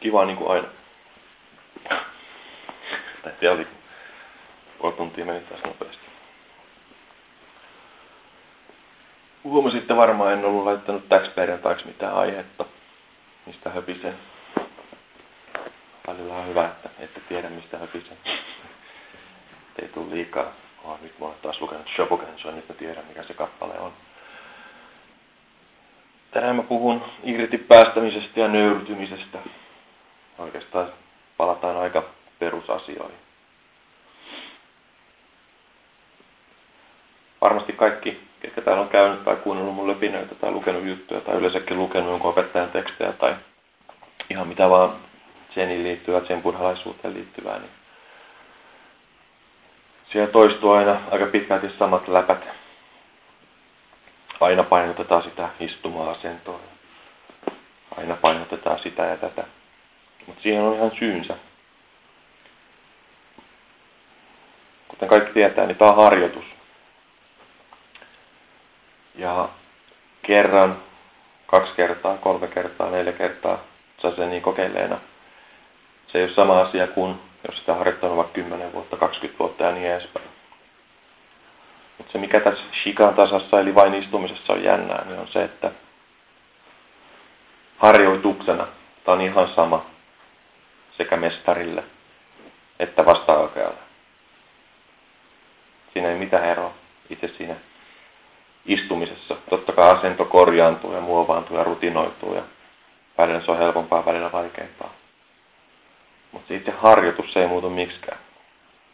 Kiva niin kuin aina. Tai vielä oli puoli tuntia meni taas nopeasti. Huomasitte varmaan, en ollut laittanut täksi perjantaiksi mitään aihetta, mistä höpisen. Välillä on hyvä, että ette tiedä mistä höpisen. Ei tule liikaa. Oh, nyt mä olen taas lukenut Shoboken, niin nyt mä tiedän mikä se kappale on. Tänään mä puhun irti päästämisestä ja nöyrtymisestä. Oikeastaan palataan aika perusasioihin. Varmasti kaikki, ketkä täällä on käynyt tai kuunnellut mun löpinöitä tai lukenut juttuja tai yleensäkin lukenut jonkun opettajan tekstejä tai ihan mitä vaan Zenin liittyvää, sen buddhalaisuuteen liittyvää, niin siellä toistuu aina aika pitkälti samat läpät Aina painotetaan sitä istuma-asentoa. Aina painotetaan sitä ja tätä. Mutta siihen on ihan syynsä. Kuten kaikki tietää, niin tämä on harjoitus. Ja kerran, kaksi kertaa, kolme kertaa, neljä kertaa niin kokeilleena. Se ei ole sama asia kuin jos sitä harjoittanut vaikka 10 vuotta, 20 vuotta ja niin edespäin. Mutta se mikä tässä shikan tasassa eli vain istumisessa on jännää, niin on se, että harjoituksena tämä on ihan sama sekä mestarille että vastaanokealle. Siinä ei mitään eroa itse siinä istumisessa. Totta kai asento korjaantuu ja muovaantuu ja rutinoituu ja välillä se on helpompaa, välillä vaikeampaa. Mutta itse harjoitus se ei muutu miksikään,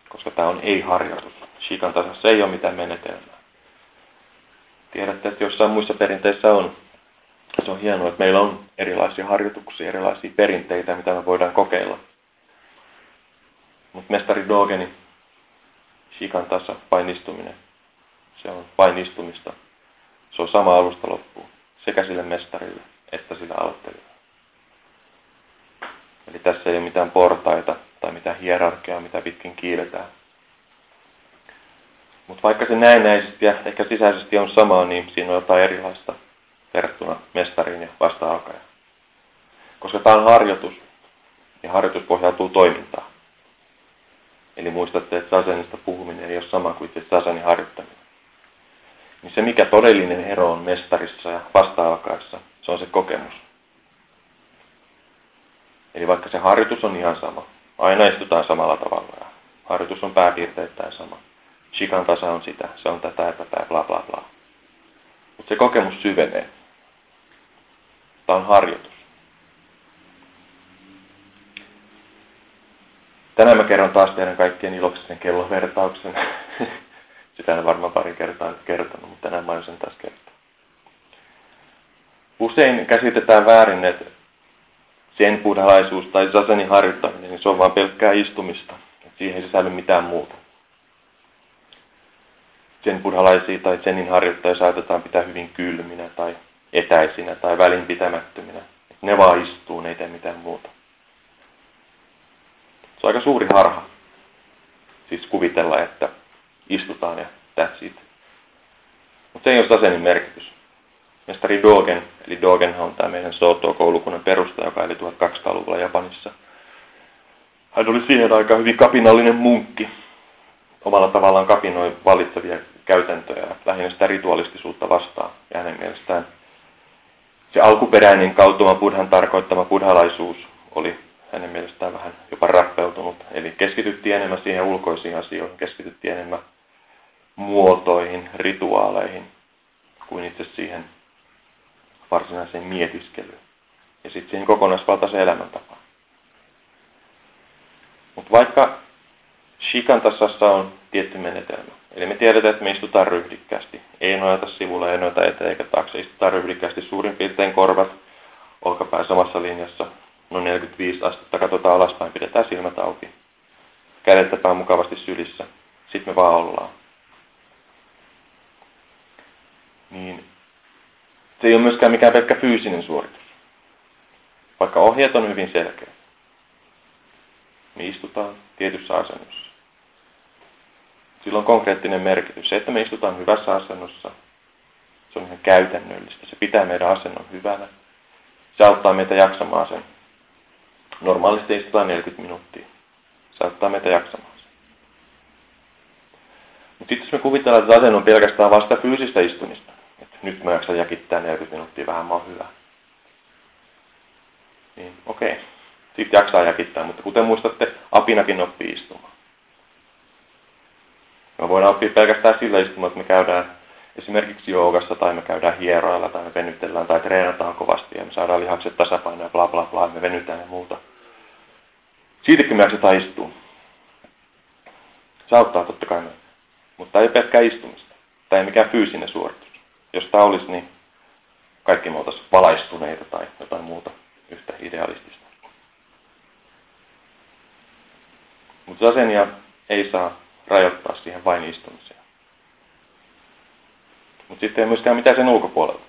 koska tämä on ei-harjoitus. Shikan tasassa ei ole mitään menetelmää. Tiedätte, että jossain muissa perinteissä on. Se on hienoa, että meillä on erilaisia harjoituksia, erilaisia perinteitä, mitä me voidaan kokeilla. Mutta mestari Dogeni, Shikan tasa, painistuminen, se on painistumista. Se on sama alusta loppuun, sekä sille mestarille että sille aloittelijalle. Eli tässä ei ole mitään portaita tai mitään hierarkiaa, mitä pitkin kiiletään, mutta vaikka se näennäisesti ja ehkä sisäisesti on sama, niin siinä on jotain erilaista verrattuna mestariin ja vasta Koska tämä on harjoitus, ja harjoitus pohjautuu toimintaan. Eli muistatte, että sasenista puhuminen ei ole sama kuin itse sasenin harjoittaminen. Niin se, mikä todellinen ero on mestarissa ja vasta se on se kokemus. Eli vaikka se harjoitus on ihan sama, aina istutaan samalla tavalla ja harjoitus on pääpiirteittäin sama Shikan tasa on sitä, se on tätä ja tätä ja bla bla bla. Mutta se kokemus syvenee. Tämä on harjoitus. Tänään mä kerron taas teidän kaikkien iloksisen kellovertauksen. Sitä en varmaan pari kertaa nyt kertonut, mutta tänään mä sen taas kertoa. Usein käsitetään väärin, että sen buddhalaisuus tai sasenin harjoittaminen, niin se on vain pelkkää istumista. Siihen ei sisälly mitään muuta sen buddhalaisia tai senin harjoittajia saatetaan pitää hyvin kylminä tai etäisinä tai välinpitämättöminä. Ne vaan istuu, ne ei tee mitään muuta. Se on aika suuri harha. Siis kuvitella, että istutaan ja that's it. Mutta se ei ole sasenin merkitys. Mestari Dogen, eli Dogen on tämä meidän Soto-koulukunnan perustaja, joka eli 1200-luvulla Japanissa. Hän oli siihen aikaan hyvin kapinallinen munkki. Omalla tavallaan kapinoi valitsevia käytäntöjä, lähinnä sitä ritualistisuutta vastaan. Ja hänen mielestään se alkuperäinen kautuma buddhan tarkoittama buddhalaisuus oli hänen mielestään vähän jopa rappeutunut. Eli keskityttiin enemmän siihen ulkoisiin asioihin, keskityttiin enemmän muotoihin, rituaaleihin, kuin itse siihen varsinaiseen mietiskelyyn. Ja sitten siihen kokonaisvaltaiseen elämäntapaan. Mutta vaikka Shikantasassa on tietty menetelmä, Eli me tiedetään, että me istutaan ryhdikkäästi. Ei nojata sivulle, ei nojata eteen eikä taakse. Istutaan ryhdikkäästi suurin piirtein korvat, olkapää samassa linjassa, noin 45 astetta. Katsotaan alaspäin, pidetään silmät auki. Kädet pää mukavasti sylissä. Sitten me vaan ollaan. Niin se ei ole myöskään mikään pelkkä fyysinen suoritus. Vaikka ohjeet on hyvin selkeä. Me istutaan tietyssä asennossa. Sillä on konkreettinen merkitys. Se, että me istutaan hyvässä asennossa, se on ihan käytännöllistä. Se pitää meidän asennon hyvänä. Se auttaa meitä jaksamaan sen Normaalisti istutaan 40 minuuttia. Saattaa meitä jaksamaan. Mutta sitten jos me kuvitellaan, että asen on pelkästään vasta fyysistä istumista, että nyt mä jaksan jäkittää 40 minuuttia, vähän mä oon hyvä. Niin okei, sitten jaksaa jäkittää, mutta kuten muistatte, apinakin oppii istumaan. Me voidaan oppia pelkästään sillä istumalla, että me käydään esimerkiksi joogassa tai me käydään hieroilla tai me venytellään tai treenataan kovasti ja me saadaan lihakset tasapainoa ja bla bla bla, me venytään ja muuta. Siitäkin me jaksetaan istua. Se auttaa totta kai meitä. Mutta ei pelkkää istumista. Tämä ei mikään fyysinen suoritus. Jos tämä olisi, niin kaikki me oltaisiin valaistuneita tai jotain muuta yhtä idealistista. Mutta asenia ei saa rajoittaa siihen vain istumiseen. Mutta sitten ei myöskään mitään sen ulkopuolella.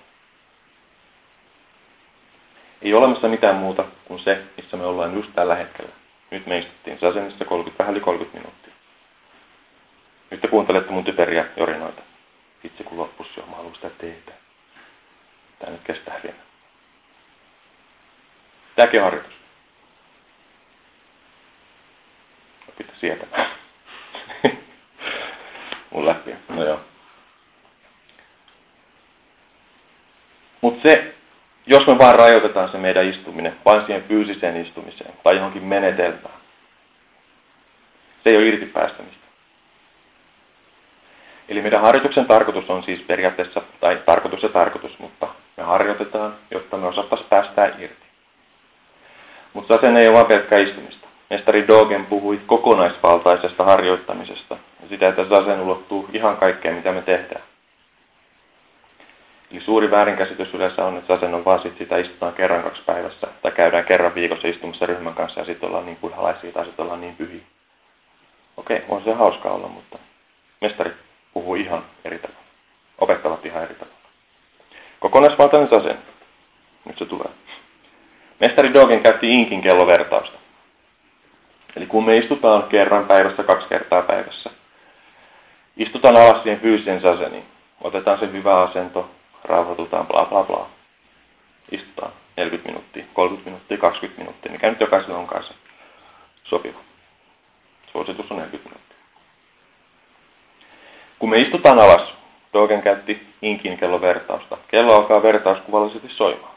Ei ole olemassa mitään muuta kuin se, missä me ollaan just tällä hetkellä. Nyt me istuttiin sasenissa 30, vähän yli 30 minuuttia. Nyt te kuuntelette mun typeriä jorinoita. Itse kun loppus jo, mä haluan sitä teitä. Tää nyt kestää vielä. Tämäkin on harjoitus. Pitää sietämään. Mun läpi. No joo. Mutta se, jos me vaan rajoitetaan se meidän istuminen vain siihen fyysiseen istumiseen tai johonkin menetelmään, se ei ole irti päästämistä. Eli meidän harjoituksen tarkoitus on siis periaatteessa, tai tarkoitus ja tarkoitus, mutta me harjoitetaan, jotta me osattaisiin päästää irti. Mutta sen ei ole vain pelkkää istumista. Mestari Dogen puhui kokonaisvaltaisesta harjoittamisesta ja sitä, että zazen ulottuu ihan kaikkeen, mitä me tehdään. Eli suuri väärinkäsitys yleensä on, että zazen on vaan sit sitä istutaan kerran kaksi päivässä tai käydään kerran viikossa istumassa ryhmän kanssa ja sitten ollaan niin buddhalaisia tai sitten ollaan niin pyhiä. Okei, on se hauska olla, mutta mestari puhuu ihan eri tavalla. Opettavat ihan eri tavalla. Kokonaisvaltainen sasen. Nyt se tulee. Mestari Dogen käytti Inkin kellovertausta. Eli kun me istutaan kerran päivässä, kaksi kertaa päivässä, istutaan alas siihen fyysisen saseniin, otetaan se hyvä asento, rauhoitutaan, bla bla bla. Istutaan 40 minuuttia, 30 minuuttia, 20 minuuttia, mikä nyt jokaisella on kanssa sopiva. Suositus on 40 minuuttia. Kun me istutaan alas, Dogen käytti inkin kellon vertausta. Kello alkaa vertauskuvallisesti soimaan.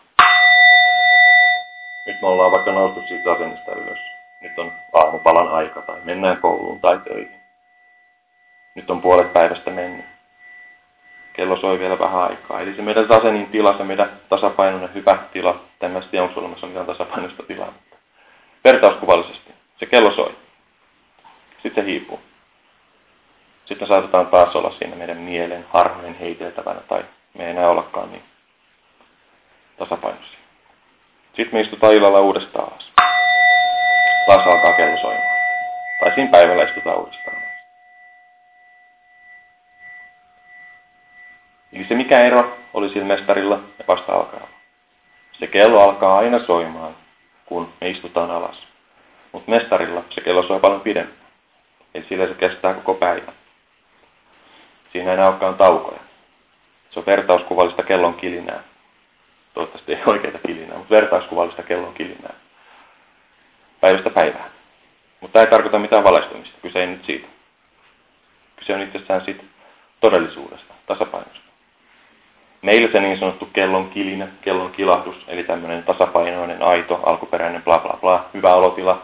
Nyt me ollaan vaikka noustu siitä asennosta ylös. Nyt on aamupalan aika tai mennään kouluun tai töihin. Nyt on puolet päivästä mennyt. Kello soi vielä vähän aikaa. Eli se meidän asenin tila, se meidän tasapainoinen hyvä tila, tämä tiedä, onko olemassa mitään tasapainoista tilaa, mutta vertauskuvallisesti. Se kello soi. Sitten se hiipuu. Sitten saatetaan taas olla siinä meidän mielen harhojen heiteltävänä tai me ei enää ollakaan niin tasapainossa. Sitten me istutaan illalla uudestaan alas. Taas alkaa kello soimaan. Tai siinä päivällä istutaan uudestaan alas. Eli se mikä ero oli sillä mestarilla ja vasta alkaa. Se kello alkaa aina soimaan, kun me istutaan alas. Mutta mestarilla se kello soi paljon pidempään. Eli sillä se kestää koko päivän. Siinä ei enää olekaan taukoja. Se on vertauskuvallista kellon kilinää. Toivottavasti ei oikeita kilinää, mutta vertauskuvallista kellon kilinää. Päivästä päivään. Mutta tämä ei tarkoita mitään valaistumista. Kyse ei nyt siitä. Kyse on itsessään siitä todellisuudesta, tasapainosta. Meillä se niin sanottu kellon kilinä, kellon kilahdus, eli tämmöinen tasapainoinen, aito, alkuperäinen, bla bla bla, hyvä olotila,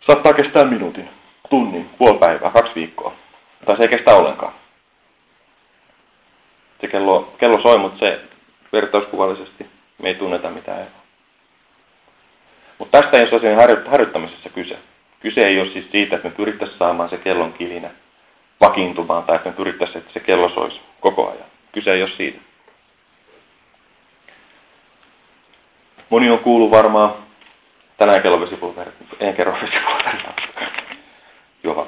saattaa kestää minuutin, tunnin, puoli päivää, kaksi viikkoa. Tai se ei kestä ollenkaan se kello, kello soi, mutta se vertauskuvallisesti me ei tunneta mitään eroa. Mutta tästä ei ole asian harjoittamisessa kyse. Kyse ei ole siis siitä, että me pyrittäisiin saamaan se kellon kilinä vakiintumaan tai että me pyrittäisiin, että se kello soisi koko ajan. Kyse ei ole siitä. Moni on kuullut varmaan tänään kello vesipulverit, en kerro vesipulverit. Juovan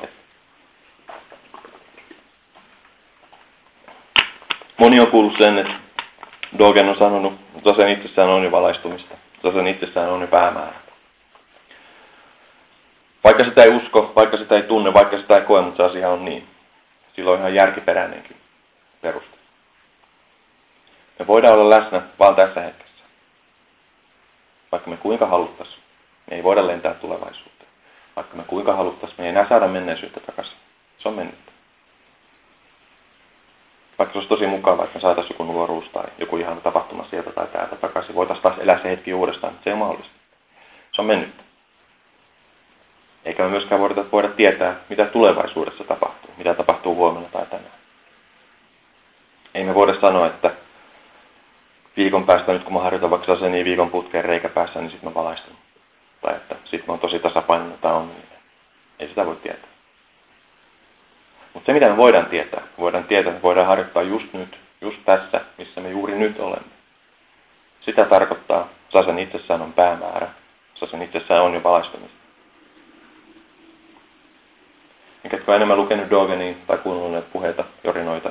Moni on kuullut sen, että Dogen on sanonut, että sen itsessään on jo valaistumista. sen itsessään on jo päämäärä. Vaikka sitä ei usko, vaikka sitä ei tunne, vaikka sitä ei koe, mutta se asia on niin. Silloin ihan järkiperäinenkin peruste. Me voidaan olla läsnä vain tässä hetkessä. Kuinka haluttaisiin, Me ei voida lentää tulevaisuuteen. Vaikka me kuinka haluttaisiin, me ei enää saada menneisyyttä takaisin. Se on mennyt. Vaikka se olisi tosi mukavaa, että me saataisiin joku nuoruus tai joku ihan tapahtuma sieltä tai täältä takaisin. Voitaisiin taas elää se hetki uudestaan, se ei ole mahdollista. Se on mennyt. Eikä me myöskään voida, voida tietää, mitä tulevaisuudessa tapahtuu, mitä tapahtuu huomenna tai tänään. Ei me voida sanoa, että viikon päästä nyt kun mä harjoitan vaikka se niin viikon putkeen reikä päässä, niin sitten mä valaistun. Tai että sitten mä oon tosi tasapainoinen tai onnellinen. Ei sitä voi tietää. Mutta se mitä me voidaan tietää, voidaan tietää, että voidaan harjoittaa just nyt, just tässä, missä me juuri nyt olemme. Sitä tarkoittaa, sasen itsessään on päämäärä, sasen itsessään on jo valaistumista. Ketkä on enemmän lukenut Dogenia tai kuunnelleet puheita, jorinoita,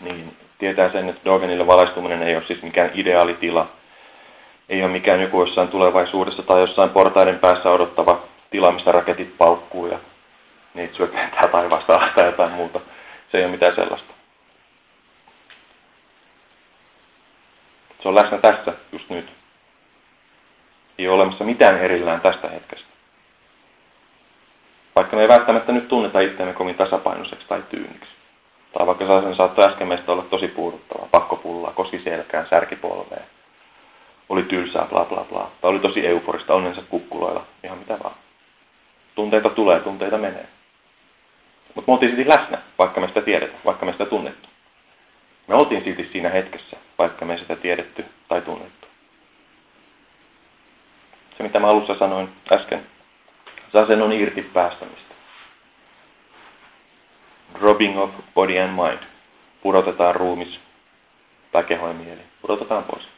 niin tietää sen, että Dogenille valaistuminen ei ole siis mikään ideaalitila. Ei ole mikään joku jossain tulevaisuudessa tai jossain portaiden päässä odottava tila, mistä raketit paukkuu ja niitä syökentää taivaasta tai jotain muuta. Se ei ole mitään sellaista. Se on läsnä tässä just nyt. Ei ole olemassa mitään erillään tästä hetkestä. Vaikka me ei välttämättä nyt tunneta itseämme kovin tasapainoiseksi tai tyyniksi. Tai vaikka sellaisen saattoi äsken meistä olla tosi puuduttava, pakkopullaa, koski selkään, särkipolveen. Oli tylsää, bla bla bla. Tai oli tosi euforista, onnensa kukkuloilla, ihan mitä vaan. Tunteita tulee, tunteita menee. Mutta me oltiin silti läsnä, vaikka me sitä tiedetään, vaikka me sitä tunnettu. Me oltiin silti siinä hetkessä, vaikka me sitä tiedetty tai tunnettu. Se, mitä mä alussa sanoin äsken, Sasen on irti päästämistä. Dropping of body and mind. Pudotetaan ruumis tai keho ja mieli. Pudotetaan pois.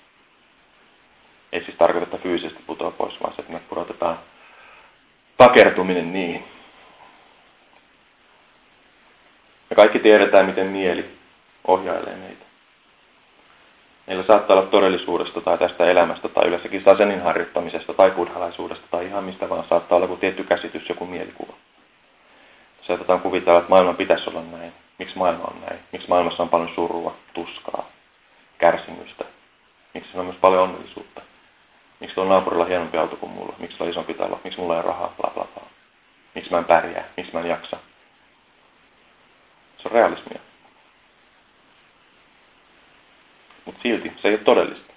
Ei siis tarkoita, että fyysisesti putoa pois, vaan se, että me pudotetaan takertuminen niihin. Me kaikki tiedetään, miten mieli ohjailee meitä. Meillä saattaa olla todellisuudesta tai tästä elämästä tai yleensäkin sasenin harjoittamisesta tai buddhalaisuudesta tai ihan mistä vaan saattaa olla joku tietty käsitys, joku mielikuva. Saatetaan kuvitella, että maailman pitäisi olla näin. Miksi maailma on näin? Miksi maailmassa on paljon surua, tuskaa, kärsimystä? Miksi on myös paljon onnellisuutta? Miksi on naapurilla hienompi auto kuin mulla? Miksi on isompi talo? Miksi mulla ei ole rahaa? Bla bla bla. Miksi mä en pärjää? Miksi mä en jaksa? Se on realismia. Mutta silti se ei ole todellista.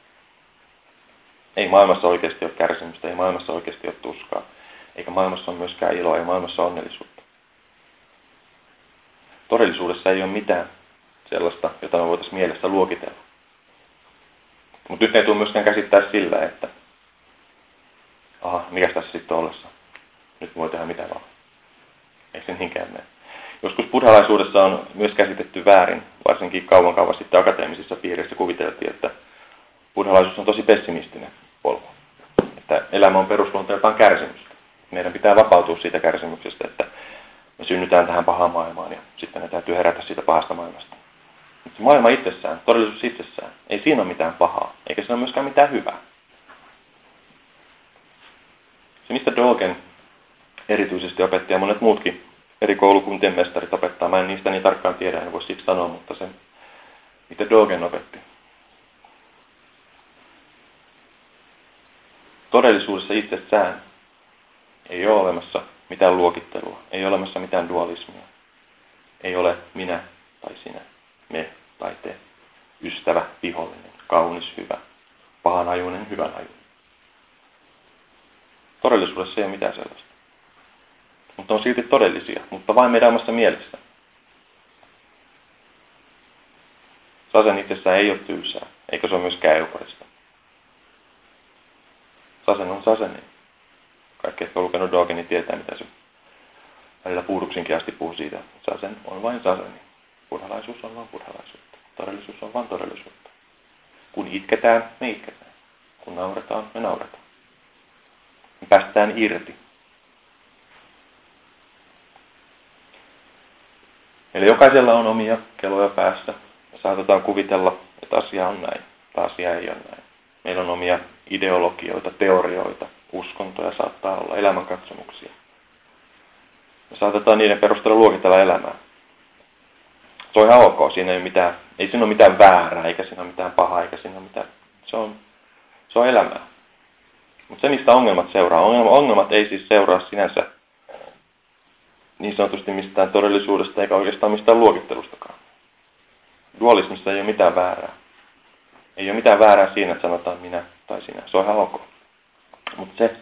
Ei maailmassa oikeasti ole kärsimystä, ei maailmassa oikeasti ole tuskaa. Eikä maailmassa ole myöskään iloa, ei maailmassa onnellisuutta. Todellisuudessa ei ole mitään sellaista, jota me voitaisiin mielessä luokitella. Mutta nyt ei tule myöskään käsittää sillä, että aha, mikä tässä sitten on ollessa? Nyt voi tehdä mitä vaan. Ei sen niinkään mene. Joskus buddhalaisuudessa on myös käsitetty väärin, varsinkin kauan kauan sitten akateemisissa piireissä kuviteltiin, että buddhalaisuus on tosi pessimistinen polku. Että elämä on perusluonteeltaan kärsimystä. Meidän pitää vapautua siitä kärsimyksestä, että me synnytään tähän pahaan maailmaan ja sitten me täytyy herätä siitä pahasta maailmasta. Mutta maailma itsessään, todellisuus itsessään, ei siinä ole mitään pahaa, eikä siinä ole myöskään mitään hyvää. Se, mistä Dogen erityisesti opetti ja monet muutkin eri koulukuntien mestarit opettaa. Mä en niistä niin tarkkaan tiedä, en voi siksi sanoa, mutta se, mitä Dogen opetti. Todellisuudessa itsessään ei ole olemassa mitään luokittelua, ei ole olemassa mitään dualismia. Ei ole minä tai sinä, me tai te, ystävä, vihollinen, kaunis, hyvä, pahanajuinen, hyvän ajuinen. Todellisuudessa ei ole mitään sellaista mutta on silti todellisia, mutta vain meidän omassa mielessä. Sasen itsessään ei ole tylsää, eikä se ole myöskään eukarista. Sasen on saseni. Kaikki, jotka on lukenut Dogeni, tietää, mitä se välillä puuduksinkin asti puhuu siitä. Sasen on vain saseni. Buddhalaisuus on vain buddhalaisuutta. Todellisuus on vain todellisuutta. Kun itketään, me itketään. Kun nauretaan, me nauretaan. Me päästään irti Meillä jokaisella on omia keloja päässä ja saatetaan kuvitella, että asia on näin tai asia ei ole näin. Meillä on omia ideologioita, teorioita, uskontoja saattaa olla, elämänkatsomuksia. Me saatetaan niiden perusteella luokitella elämää. Se on ihan ok, siinä ei, mitään, ei siinä ole mitään väärää, eikä siinä ole mitään pahaa, eikä siinä ole mitään, se on, se on elämää. Mutta se, mistä ongelmat seuraa, ongelmat ei siis seuraa sinänsä niin sanotusti mistään todellisuudesta eikä oikeastaan mistään luokittelustakaan. Dualismissa ei ole mitään väärää. Ei ole mitään väärää siinä, että sanotaan minä tai sinä. Se on ihan ok. Mutta se,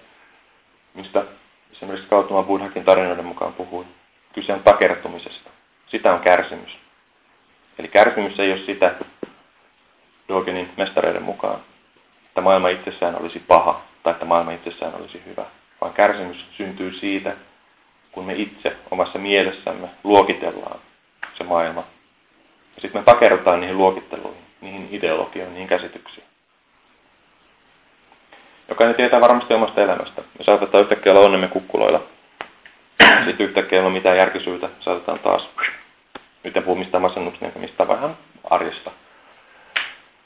mistä esimerkiksi Kautuma Buddhakin tarinoiden mukaan puhui, kyse on takertumisesta. Sitä on kärsimys. Eli kärsimys ei ole sitä, Dogenin mestareiden mukaan, että maailma itsessään olisi paha tai että maailma itsessään olisi hyvä, vaan kärsimys syntyy siitä, kun me itse omassa mielessämme luokitellaan se maailma. Ja sitten me takerrotaan niihin luokitteluihin, niihin ideologioihin, niihin käsityksiin. Jokainen tietää varmasti omasta elämästä. Me saatetaan yhtäkkiä olla onnemme kukkuloilla. Sitten yhtäkkiä ei ole mitään järkisyytä. Saatetaan taas, nyt en puhu mistään masennuksen, mistään vähän arjesta.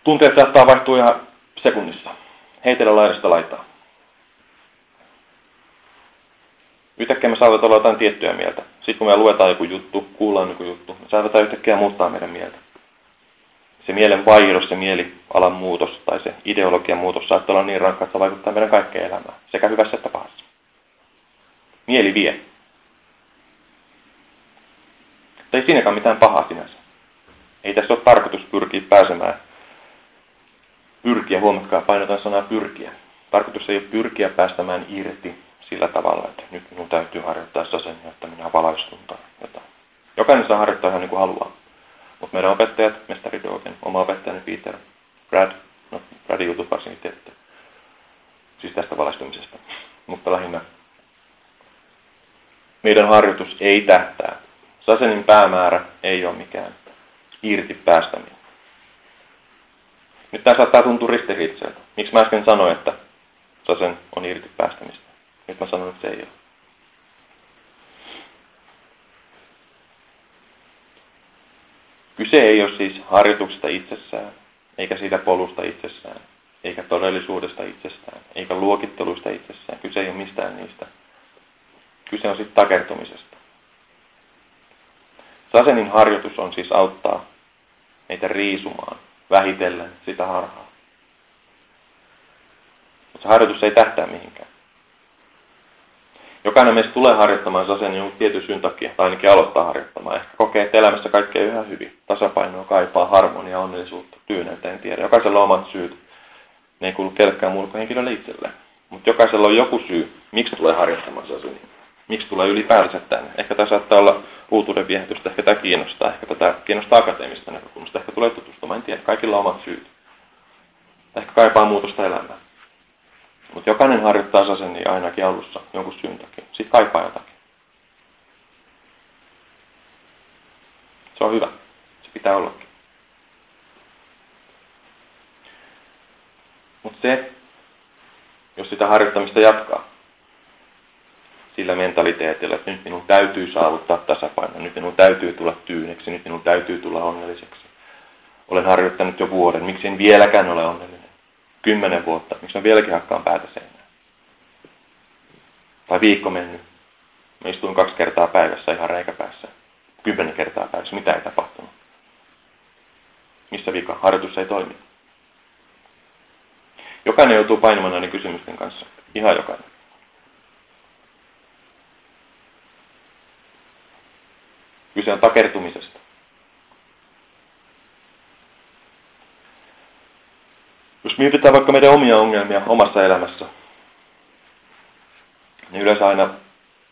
Tunteet saattaa vaihtua ihan sekunnissa. Heitellä laidasta laitaa. Yhtäkkiä me saavat olla jotain tiettyä mieltä. Sitten kun me luetaan joku juttu, kuullaan joku juttu, me saatetaan yhtäkkiä muuttaa meidän mieltä. Se mielen vaihdos, se mielialan muutos tai se ideologian muutos saattaa olla niin rankka, että se vaikuttaa meidän kaikkeen elämään, sekä hyvässä että pahassa. Mieli vie. Ei siinäkään mitään pahaa sinänsä. Ei tässä ole tarkoitus pyrkiä pääsemään. Pyrkiä, huomatkaa, painotan sanaa pyrkiä. Tarkoitus ei ole pyrkiä päästämään irti sillä tavalla, että nyt minun täytyy harjoittaa sen, jotta minä valaistun tai jotain. Jokainen saa harjoittaa ihan niin kuin haluaa. Mutta meidän opettajat, mestari Dogen, oma opettajani Peter, Brad, no Bradin jutut varsinkin tiedätte, siis tästä valaistumisesta, mutta lähinnä meidän harjoitus ei tähtää. Sasenin päämäärä ei ole mikään irti päästäminen. Nyt tämä saattaa tuntua ristiriitseltä. Miksi mä äsken sanoin, että sasen on irti päästämistä? Nyt mä sanon, että se ei ole. Kyse ei ole siis harjoituksesta itsessään, eikä siitä polusta itsessään, eikä todellisuudesta itsestään, eikä luokitteluista itsessään. Kyse ei ole mistään niistä. Kyse on sitten takertumisesta. Sasenin harjoitus on siis auttaa meitä riisumaan, vähitellen sitä harhaa. Mutta se harjoitus ei tähtää mihinkään. Jokainen meistä tulee harjoittamaan sasen jonkun tietyn syyn takia, tai ainakin aloittaa harjoittamaan. Ehkä kokee, että elämässä kaikkea yhä hyvin. Tasapainoa kaipaa, harmonia, onnellisuutta, tyyneyttä, en tiedä. Jokaisella on omat syyt. Ne ei kuulu kellekään muulle kuin henkilölle itselleen. Mutta jokaisella on joku syy, miksi tulee harjoittamaan sasenia. Miksi tulee ylipäänsä tänne. Ehkä tämä saattaa olla uutuuden viehätystä, ehkä tämä kiinnostaa, ehkä tätä kiinnostaa akateemista näkökulmasta, ehkä tulee tutustumaan, en tiedä. Kaikilla on omat syyt. Ehkä kaipaa muutosta elämään. Mutta jokainen harjoittaa sasenia ainakin alussa jonkun syyn takia. Sitten kaipaa jotakin. Se on hyvä. Se pitää ollakin. Mutta se, jos sitä harjoittamista jatkaa, sillä mentaliteetillä, että nyt minun täytyy saavuttaa tasapaino, nyt minun täytyy tulla tyyneksi, nyt minun täytyy tulla onnelliseksi. Olen harjoittanut jo vuoden, miksi en vieläkään ole onnellinen? Kymmenen vuotta, miksi mä vieläkin hakkaan päätä seinään? Tai viikko mennyt. Mä istuin kaksi kertaa päivässä ihan reikäpäässä. Kymmenen kertaa päivässä. Mitä ei tapahtunut? Missä vika? Harjoitus ei toimi. Jokainen joutuu painamaan näiden kysymysten kanssa. Ihan jokainen. Kyse on takertumisesta. Mietitään vaikka meidän omia ongelmia omassa elämässä, niin yleensä aina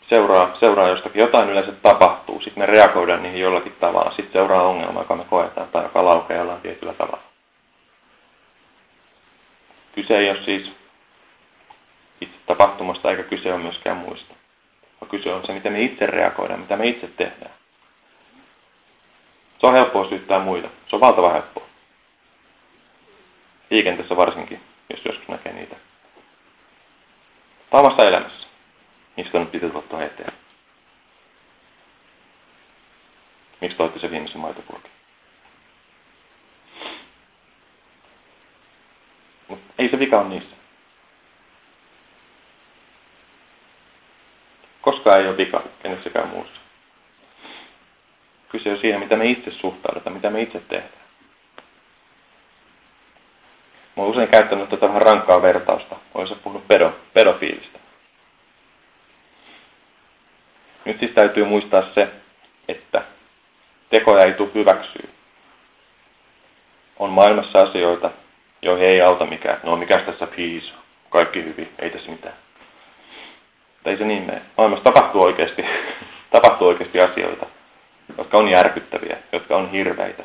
seuraa, seuraa jostakin, jotain yleensä tapahtuu, sitten me reagoidaan niihin jollakin tavalla, sitten seuraa ongelma, joka me koetaan tai joka laukeaa jollain tietyllä tavalla. Kyse ei ole siis itse tapahtumasta eikä kyse ole myöskään muista. Vaan kyse on se, miten me itse reagoidaan, mitä me itse tehdään. Se on helppoa syyttää muita. Se on valtava helppoa. Liikenteessä varsinkin, jos joskus näkee niitä. Tai elämässä. Mistä nyt pitäisi ottaa eteen? Miksi toitte se viimeisen maitopurkin? Mutta ei se vika ole niissä. Koskaan ei ole vika kenessäkään muussa. Kyse on siihen, mitä me itse suhtaudutaan, mitä me itse tehdään. Mä olen usein käyttänyt tätä vähän rankkaa vertausta. Olisin puhunut pedon pedofiilista. Nyt siis täytyy muistaa se, että tekoja ei tule hyväksyä. On maailmassa asioita, joihin ei auta mikään. No mikäs tässä piis? Kaikki hyvin, ei tässä mitään. Mutta ei se niin mene. Maailmassa tapahtuu oikeasti, tapahtuu oikeasti asioita, jotka on järkyttäviä, jotka on hirveitä.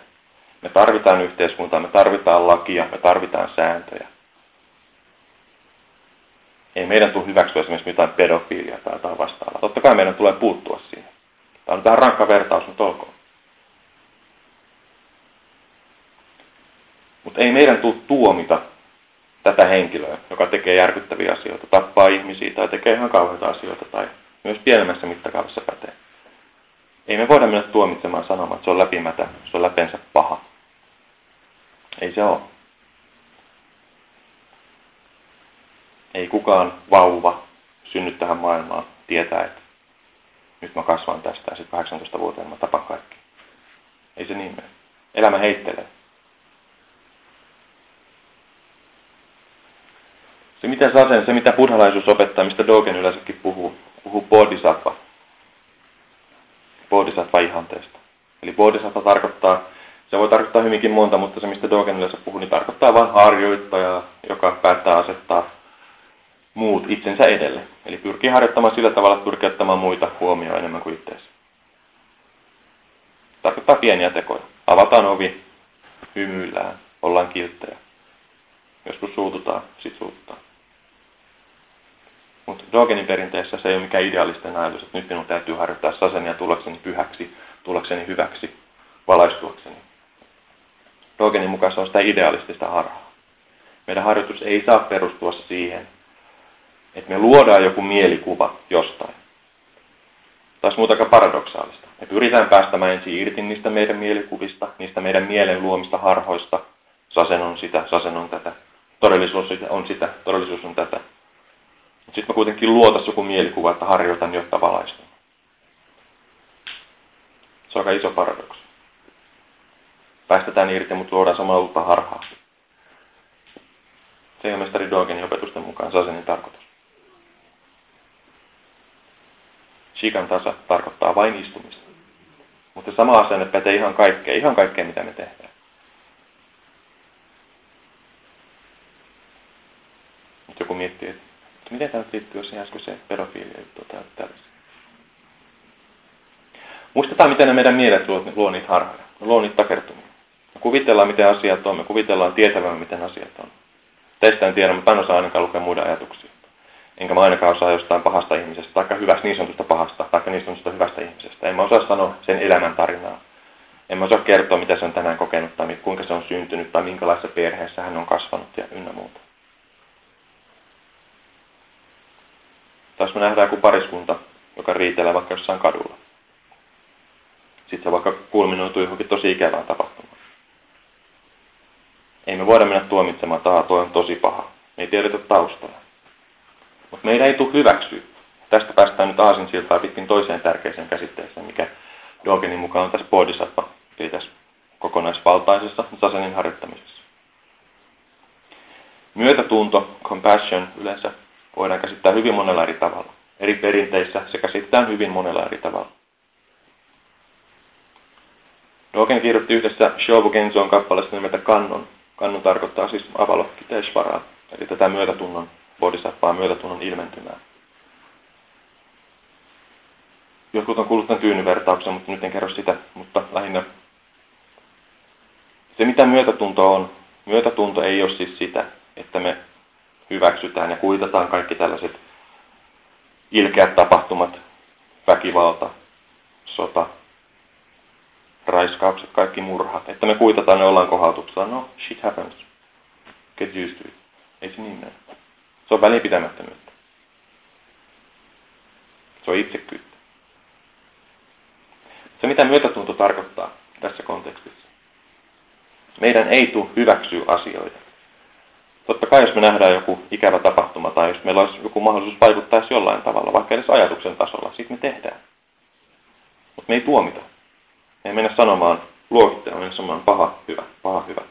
Me tarvitaan yhteiskuntaa, me tarvitaan lakia, me tarvitaan sääntöjä. Ei meidän tule hyväksyä esimerkiksi mitään pedofiilia tai jotain vastaavaa. Totta kai meidän tulee puuttua siihen. Tämä on vähän rankka vertaus, mutta olkoon. Mutta ei meidän tule tuomita tätä henkilöä, joka tekee järkyttäviä asioita, tappaa ihmisiä tai tekee ihan kauheita asioita tai myös pienemmässä mittakaavassa pätee. Ei me voida mennä tuomitsemaan sanomaan, että se on läpimätä, se on läpensä paha. Ei se ole. Ei kukaan vauva synny tähän maailmaan tietää, että nyt mä kasvan tästä ja sitten 18 vuoteen mä tapan kaikki. Ei se niin mene. Elämä heittelee. Se mitä sasen, se mitä buddhalaisuus opettaa, mistä Dogen yleensäkin puhuu, puhuu bodhisattva. Bodhisattva ihanteesta. Eli bodhisattva tarkoittaa, se voi tarkoittaa hyvinkin monta, mutta se mistä Dogen yleensä puhuu, niin tarkoittaa vain harjoittajaa, joka päättää asettaa muut itsensä edelle. Eli pyrkii harjoittamaan sillä tavalla, että pyrkii ottamaan muita huomioon enemmän kuin itseensä. Tarkoittaa pieniä tekoja. Avataan ovi, hymyillään, ollaan kilttejä. Joskus suututaan, sit suututaan. Mutta Dogenin perinteessä se ei ole mikään idealisten ajatus, että nyt minun täytyy harjoittaa sasenia tullakseni pyhäksi, tullakseni hyväksi, valaistuakseni. Dogenin mukaan se on sitä idealistista harhaa. Meidän harjoitus ei saa perustua siihen, että me luodaan joku mielikuva jostain. Taas muuta aika paradoksaalista. Me pyritään päästämään ensin irti niistä meidän mielikuvista, niistä meidän mielen luomista harhoista. Sasen on sitä, sasen on tätä. Todellisuus on sitä, todellisuus on tätä. Sitten mä kuitenkin luotas joku mielikuva, että harjoitan, jotta valaistun. Se on aika iso paradoksi. Päästetään irti, mutta luodaan samalla uutta harhaa. Se ole mestari Dogenin opetusten mukaan sasenin tarkoitus. Shikan tasa tarkoittaa vain istumista. Mutta sama asenne pätee ihan kaikkeen, ihan kaikkeen mitä me tehdään. Mutta joku miettii, että miten tämä liittyy, se pedofiilia juttu tai tällaisia. Muistetaan, miten ne meidän mielet luo, luo niitä harhoja. Luo niitä takertumia. Kuvitellaan, miten asiat on. Me kuvitellaan tietävämme, miten asiat on. Teistä en tiedä, mutta en osaa ainakaan lukea muiden ajatuksia. Enkä mä ainakaan osaa jostain pahasta ihmisestä, tai hyvästä niin sanotusta pahasta, tai niin sanotusta hyvästä ihmisestä. En mä osaa sanoa sen elämän tarinaa. En mä osaa kertoa, mitä se on tänään kokenut, tai kuinka se on syntynyt, tai minkälaisessa perheessä hän on kasvanut ja ynnä muuta. Taas me nähdään joku pariskunta, joka riitelee vaikka jossain kadulla. Sitten se vaikka kulminoituu johonkin tosi ikävään tapahtumaan. Ei me voida mennä tuomitsemaan, että toi on tosi paha. Me ei tiedetä taustalla. Mutta meidän ei tule hyväksyä. Tästä päästään nyt aasin siltaa pitkin toiseen tärkeäseen käsitteeseen, mikä Dogenin mukaan on tässä bodhisattva, eli tässä kokonaisvaltaisessa sasenin harjoittamisessa. Myötätunto, compassion yleensä voidaan käsittää hyvin monella eri tavalla. Eri perinteissä se käsittää hyvin monella eri tavalla. Dogen kirjoitti yhdessä Shobu Genzon kappaleessa nimeltä Kannon. Kannon tarkoittaa siis Avalokiteshvaraa, eli tätä myötätunnon bodhisattvaa myötätunnon ilmentymää. Jotkut on kuullut tämän tyynyvertauksen, mutta nyt en kerro sitä, mutta lähinnä se mitä myötätunto on, myötätunto ei ole siis sitä, että me hyväksytään ja kuitataan kaikki tällaiset ilkeät tapahtumat, väkivalta, sota, raiskaukset, kaikki murhat. Että me kuitataan ne ollaan kohautuksella. No, shit happens. Get used to it. Ei se niin mene. Se on välinpitämättömyyttä. Se on itsekyyttä. Se, mitä myötätunto tarkoittaa tässä kontekstissa. Meidän ei tule hyväksyä asioita. Totta kai, jos me nähdään joku ikävä tapahtuma tai jos meillä olisi joku mahdollisuus vaikuttaa jollain tavalla, vaikka edes ajatuksen tasolla, sitten me tehdään. Mutta me ei tuomita. Ei mennä sanomaan luokittelua, mennä sanomaan paha, hyvä, paha, hyvä.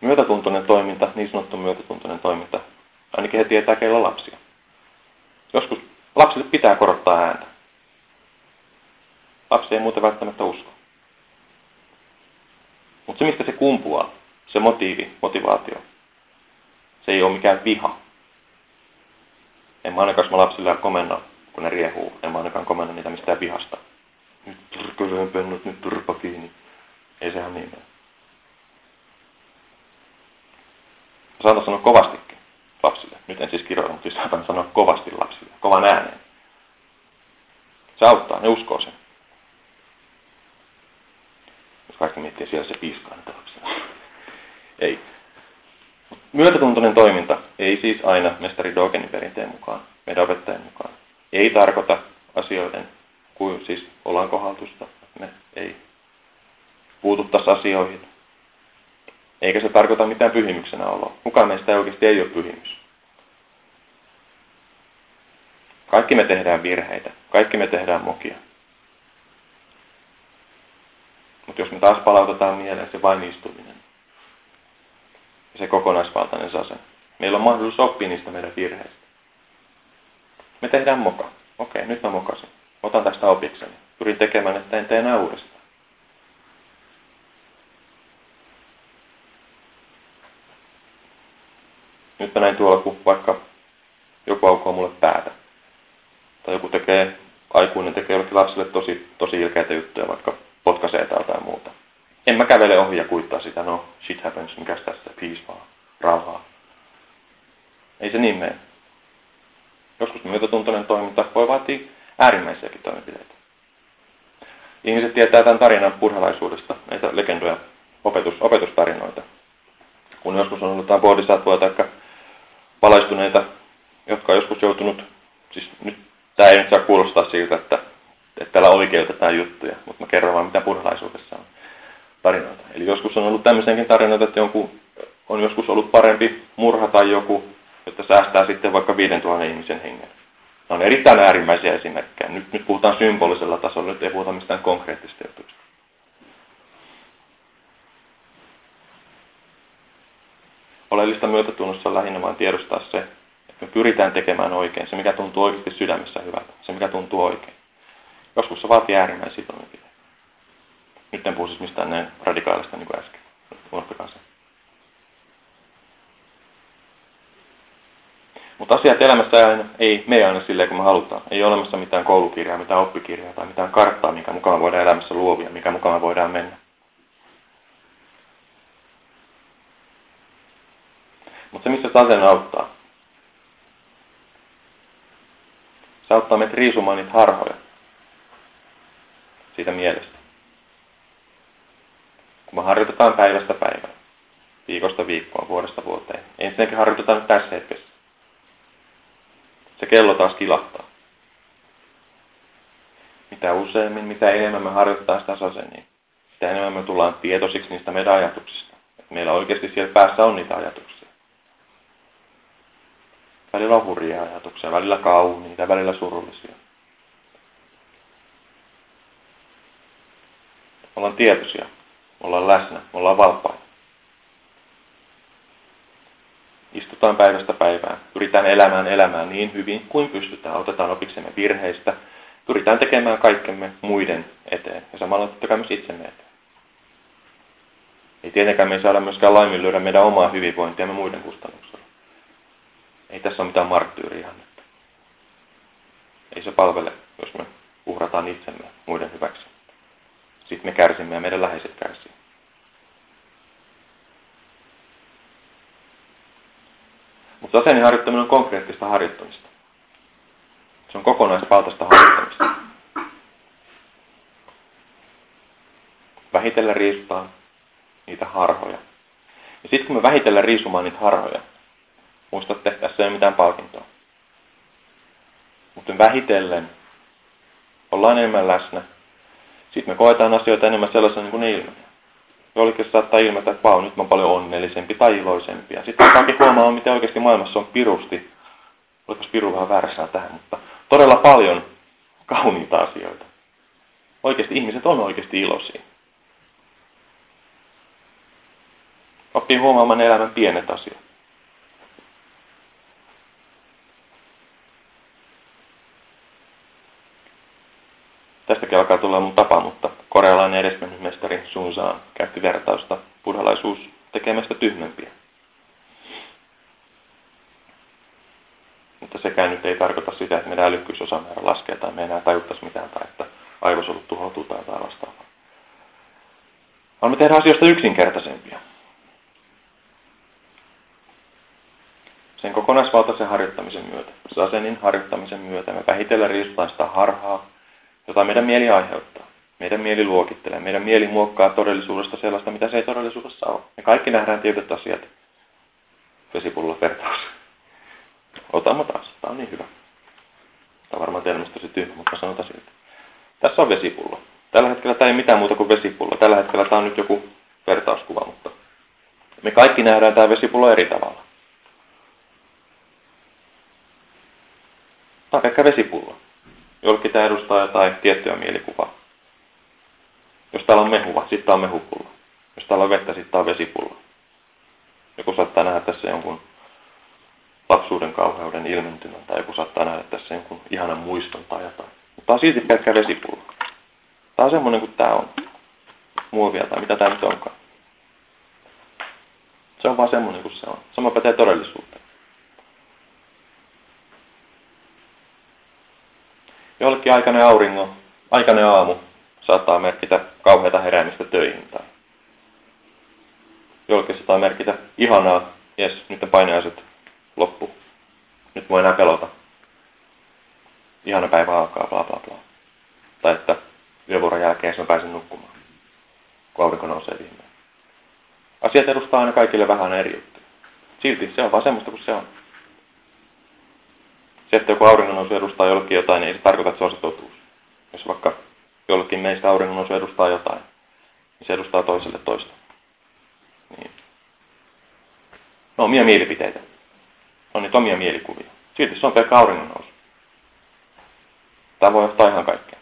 Myötätuntoinen toiminta, niin sanottu myötätuntoinen toiminta, ainakin he tietää, keillä on lapsia. Joskus lapsille pitää korottaa ääntä. Lapsi ei muuten välttämättä usko. Mutta se, mistä se kumpuaa, se motiivi, motivaatio, se ei ole mikään viha. En mä ainakaan, jos mä lapsille komenna, kun ne riehuu, en mä ainakaan komenna niitä mistään vihasta. Nyt turkoleen pennut, nyt turpa kiinni. Ei sehän niin mene. Saatan sanoa kovastikin lapsille. Nyt en siis kirjoita, mutta siis saatan sanoa kovasti lapsille, kovan ääneen. Se auttaa, ne uskoo sen. Jos kaikki miettii siellä se piiskaa niitä lapsia. ei. Myötätuntoinen toiminta ei siis aina mestari Dogenin perinteen mukaan, meidän opettajan mukaan. Ei tarkoita asioiden kuin siis ollaan kohaltusta. Me ei puututtaisi asioihin. Eikä se tarkoita mitään pyhimyksenä oloa. Kukaan meistä ei oikeasti ei ole pyhimys. Kaikki me tehdään virheitä. Kaikki me tehdään mokia. Mutta jos me taas palautetaan mieleen se vain istuminen, se kokonaisvaltainen sase, meillä on mahdollisuus oppia niistä meidän virheistä. Me tehdään moka. Okei, nyt mä mokasin. Otan tästä opikseni. Pyrin tekemään, että en tee enää uudestaan. Nyt mä näin tuolla, kun vaikka joku aukoo mulle päätä. Tai joku tekee, aikuinen tekee jollekin lapselle tosi, tosi ilkeitä juttuja, vaikka potkaisee tai muuta. En mä kävele ohi ja kuittaa sitä, no shit happens, mikäs tästä, peace vaan, rauhaa. Ei se niin mene. Joskus myötätuntoinen toiminta voi vaatia äärimmäisiäkin toimenpiteitä. Ihmiset tietää tämän tarinan purhalaisuudesta, näitä legendoja, opetus, opetustarinoita. Kun joskus on ollut jotain bodhisattvoja tai valaistuneita, jotka on joskus joutunut, siis nyt tämä ei nyt saa kuulostaa siltä, että, että täällä oikeutetaan juttuja, mutta mä kerron vaan mitä purhalaisuudessa on tarinoita. Eli joskus on ollut tämmöisenkin tarinoita, että jonkun on joskus ollut parempi murha tai joku, että säästää sitten vaikka 5000 ihmisen hengen. Ne on erittäin äärimmäisiä esimerkkejä. Nyt, nyt puhutaan symbolisella tasolla, nyt ei puhuta mistään konkreettista jutuista. Oleellista myötätunnossa on lähinnä vain tiedostaa se, että me pyritään tekemään oikein, se mikä tuntuu oikeasti sydämessä hyvältä, se mikä tuntuu oikein. Joskus se vaatii äärimmäisiä toimenpiteitä. Nyt en puhu siis mistään näin radikaalista niin kuin äsken. Unohtakaa se. Mutta asiat elämässä ei, mene aina silleen, kun me halutaan. Ei ole olemassa mitään koulukirjaa, mitään oppikirjaa tai mitään karttaa, mikä mukaan voidaan elämässä luovia, mikä mukaan voidaan mennä. Mutta se, missä sasen auttaa, se auttaa meitä riisumaan niitä harhoja siitä mielestä. Kun me harjoitetaan päivästä päivään, viikosta viikkoon, vuodesta vuoteen, ensinnäkin harjoitetaan tässä hetkessä. Se kello taas kilahtaa. Mitä useammin, mitä enemmän me harjoitetaan sitä sasen, niin sitä enemmän me tullaan tietoisiksi niistä meidän ajatuksista. Meillä oikeasti siellä päässä on niitä ajatuksia. Välillä on hurjia ajatuksia, välillä kauniita, välillä surullisia. ollaan tietoisia, ollaan läsnä, ollaan valppaita. Istutaan päivästä päivään, pyritään elämään elämään niin hyvin kuin pystytään, otetaan opiksemme virheistä, pyritään tekemään kaikkemme muiden eteen ja samalla totta myös itsemme eteen. Ei tietenkään me ei saada myöskään laiminlyödä meidän omaa hyvinvointiamme muiden kustannuksella. Ei tässä ole mitään marttyyriä Ei se palvele, jos me uhrataan itsemme muiden hyväksi. Sitten me kärsimme ja meidän läheiset kärsii. Mutta asennin harjoittaminen on konkreettista harjoittamista. Se on kokonaisvaltaista harjoittamista. Vähitellen riisutaan niitä harhoja. Ja sitten kun me vähitellen riisumaan niitä harhoja, muistatte, tässä ei ole mitään palkintoa. Mutta vähitellen ollaan enemmän läsnä. Sitten me koetaan asioita enemmän sellaisena niin kuin ne ilmenee. Jollekin saattaa ilmetä, että vau, nyt mä oon paljon onnellisempi tai iloisempi. Ja sitten kaikki huomaa, miten oikeasti maailmassa on pirusti. Olipas piru vähän väärässään tähän, mutta todella paljon kauniita asioita. Oikeasti ihmiset on oikeasti iloisia. Oppii huomaamaan elämän pienet asiat. Tästäkin alkaa tulla mun tapa, mutta korealainen edesmennyt mestari Sun Zaan käytti vertausta buddhalaisuus tekemästä tyhmempiä. Mutta sekään nyt ei tarkoita sitä, että meidän älykkyysosamäärä laskee tai me enää tajuttaisi mitään tai että aivosolut tuhoutuu tai jotain vastaavaa. Vaan me tehdään asioista yksinkertaisempia. Sen kokonaisvaltaisen harjoittamisen myötä, sasenin harjoittamisen myötä me vähitellen riisutaan sitä harhaa, jota meidän mieli aiheuttaa. Meidän mieli luokittelee, meidän mieli muokkaa todellisuudesta sellaista, mitä se ei todellisuudessa ole. Me kaikki nähdään tietyt asiat. Vesipullo vertaus. Otamme taas, tämä on niin hyvä. Tämä on varmaan termistä tosi tyhmä, mutta sanotaan siltä. Tässä on vesipullo. Tällä hetkellä tämä ei mitään muuta kuin vesipullo. Tällä hetkellä tämä on nyt joku vertauskuva, mutta me kaikki nähdään tämä vesipullo eri tavalla. Tämä on pelkkä vesipullo. Jollekin tämä edustaa jotain tiettyä mielikuvaa. Jos täällä on mehua, sitten on mehupullo. Jos täällä on vettä, sitten on vesipullo. Joku saattaa nähdä tässä jonkun lapsuuden kauheuden ilmentymän, tai joku saattaa nähdä tässä jonkun ihanan muiston tai jotain. Mutta tämä on silti pelkkä vesipullo. Tämä on semmoinen kuin tämä on. Muovia tai mitä tämä nyt onkaan. Se on vaan semmoinen kuin se on. Sama pätee todellisuuteen. Jollekin aikainen auringon, aikainen aamu saattaa merkitä kauheita heräämistä töihin. Tai jollekin saattaa merkitä ihanaa, jes, nyt ne painajaiset loppu. Nyt voi enää pelota. Ihana päivä alkaa, bla bla bla. Tai että yövuoron jälkeen mä pääsen nukkumaan, kun aurinko nousee viimein. Asiat edustaa aina kaikille vähän eri juttuja. Silti se on vaan semmoista kuin se on. Se, että joku nousu edustaa jollekin jotain, niin ei se tarkoita, että se on se totuus. Jos vaikka jollekin meistä nousu edustaa jotain, niin se edustaa toiselle toista. Niin. No omia mielipiteitä. On niitä omia mielikuvia. Silti se on pelkkä nousu. Tämä voi johtaa ihan kaikkea.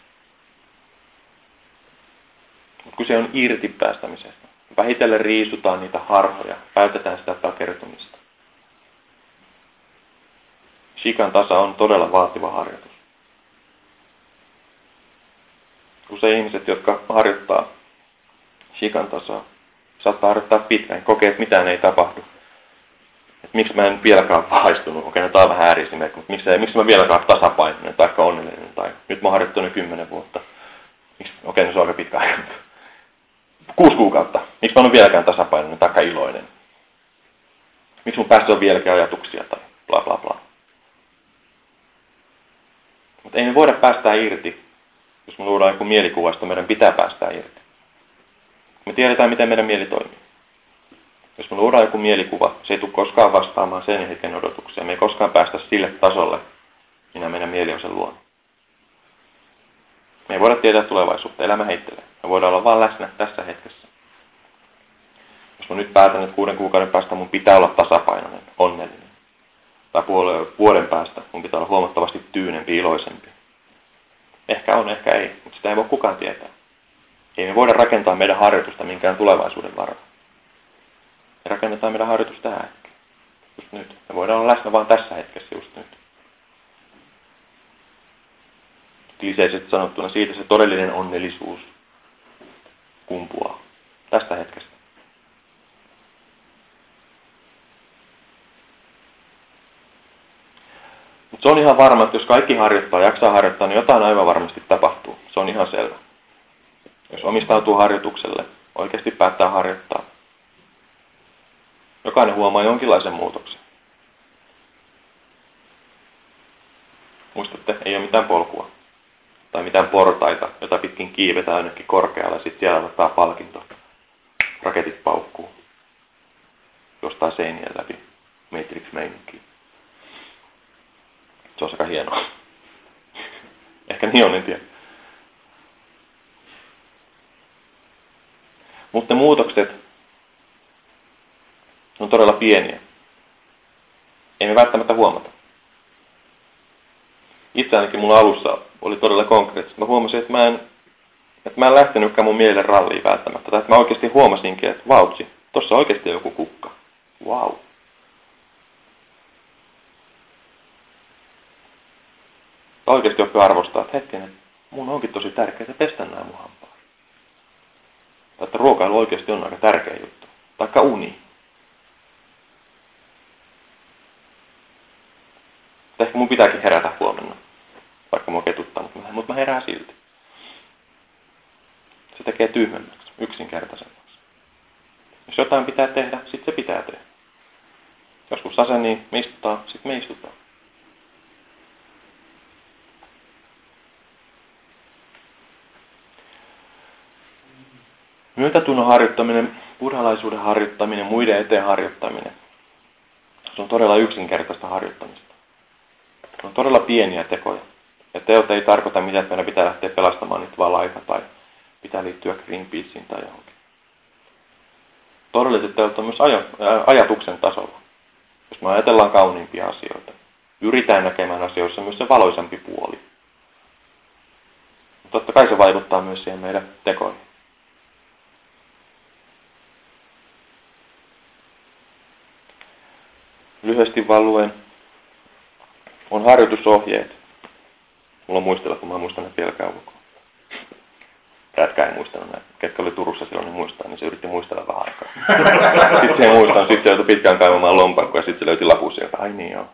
Mutta kun se on irti päästämisestä. Vähitellen riisutaan niitä harhoja, vältetään sitä takertumista. Shikan tasa on todella vaativa harjoitus. Usein ihmiset, jotka harjoittaa Shikan tasaa, saattaa harjoittaa pitkään, kokee, että mitään ei tapahdu. Et miksi mä en vieläkään haistunut, okei, no tämä on vähän ääriesimerkki, mutta miksi, miksi mä vieläkään tasapainoinen tai onnellinen, tai nyt mä oon harjoittanut kymmenen vuotta. Miksi, okei, no se on aika pitkä aika. Kuusi kuukautta. Miksi mä ole vieläkään tasapainoinen tai iloinen? Miksi mun päässä on vieläkään ajatuksia tai bla bla bla. Mutta ei me voida päästää irti, jos me luodaan joku mielikuva, josta meidän pitää päästää irti. Me tiedetään, miten meidän mieli toimii. Jos me luodaan joku mielikuva, se ei tule koskaan vastaamaan sen hetken odotuksia. Me ei koskaan päästä sille tasolle, minä meidän mieli on sen luonut. Me ei voida tietää tulevaisuutta, elämä heittelee. Me voidaan olla vain läsnä tässä hetkessä. Jos mä nyt päätän, että kuuden kuukauden päästä mun pitää olla tasapainoinen, onnellinen, tai puolen vuoden päästä mun pitää olla huomattavasti tyynempi, iloisempi. Ehkä on, ehkä ei, mutta sitä ei voi kukaan tietää. Ei me voida rakentaa meidän harjoitusta minkään tulevaisuuden varaan. Me rakennetaan meidän harjoitus tähän hetkeen. Just nyt. Me voidaan olla läsnä vain tässä hetkessä just nyt. Kliseisesti sanottuna siitä se todellinen onnellisuus kumpuaa. Tästä hetkestä. On ihan varma, että jos kaikki harjoittaa, jaksaa harjoittaa, niin jotain aivan varmasti tapahtuu. Se on ihan selvä. Jos omistautuu harjoitukselle, oikeasti päättää harjoittaa, jokainen huomaa jonkinlaisen muutoksen. Muistatte, ei ole mitään polkua tai mitään portaita, jota pitkin kiivetään ainakin korkealle, sitten siellä ottaa palkinto. Raketit paukkuu. Jostain seinien läpi. Matrix meininki. Se on aika hienoa. Ehkä niin on, en tiedä. Mutta muutokset on todella pieniä. Ei me välttämättä huomata. Itse ainakin mulla alussa oli todella konkreettista. Mä huomasin, että mä en, että mä en lähtenytkään mun mielen ralliin välttämättä. Tai että mä oikeasti huomasinkin, että vautsi, Tuossa oikeasti on joku kukka. Wow. Oikeasti oppii arvostaa, että hetkinen, mun onkin tosi tärkeää pestä nämä mun hampaat. Tai että ruokailu oikeasti on aika tärkeä juttu. Taikka uni. Ehkä mun pitääkin herätä huomenna, vaikka mua ketuttaa, mutta mä herään silti. Se tekee tyhmemmäksi, yksinkertaisemmaksi. Jos jotain pitää tehdä, sitten se pitää tehdä. Joskus aseni mistuttaa, sitten me istutaan. Myötätunnon harjoittaminen, buddhalaisuuden harjoittaminen, muiden eteen harjoittaminen, se on todella yksinkertaista harjoittamista. Se on todella pieniä tekoja. Ja teot ei tarkoita mitään, että meidän pitää lähteä pelastamaan niitä valaita tai pitää liittyä Greenpeacein tai johonkin. Todelliset teot on myös ajo, ajatuksen tasolla. Jos me ajatellaan kauniimpia asioita, yritetään näkemään asioissa myös se valoisampi puoli. Totta kai se vaikuttaa myös siihen meidän tekoihin. Lyhyesti valuen on harjoitusohjeet. Mulla on muistella, kun mä muistan ne pelkää ulkoa. Rätkä ei muistanut näin. Ketkä oli Turussa silloin, niin muistaa, niin se yritti muistella vähän aikaa. sitten se ei muistanut, sitten se joutui pitkään kaivamaan lompakkoa ja sitten se löyti lapun sieltä. Ai niin joo.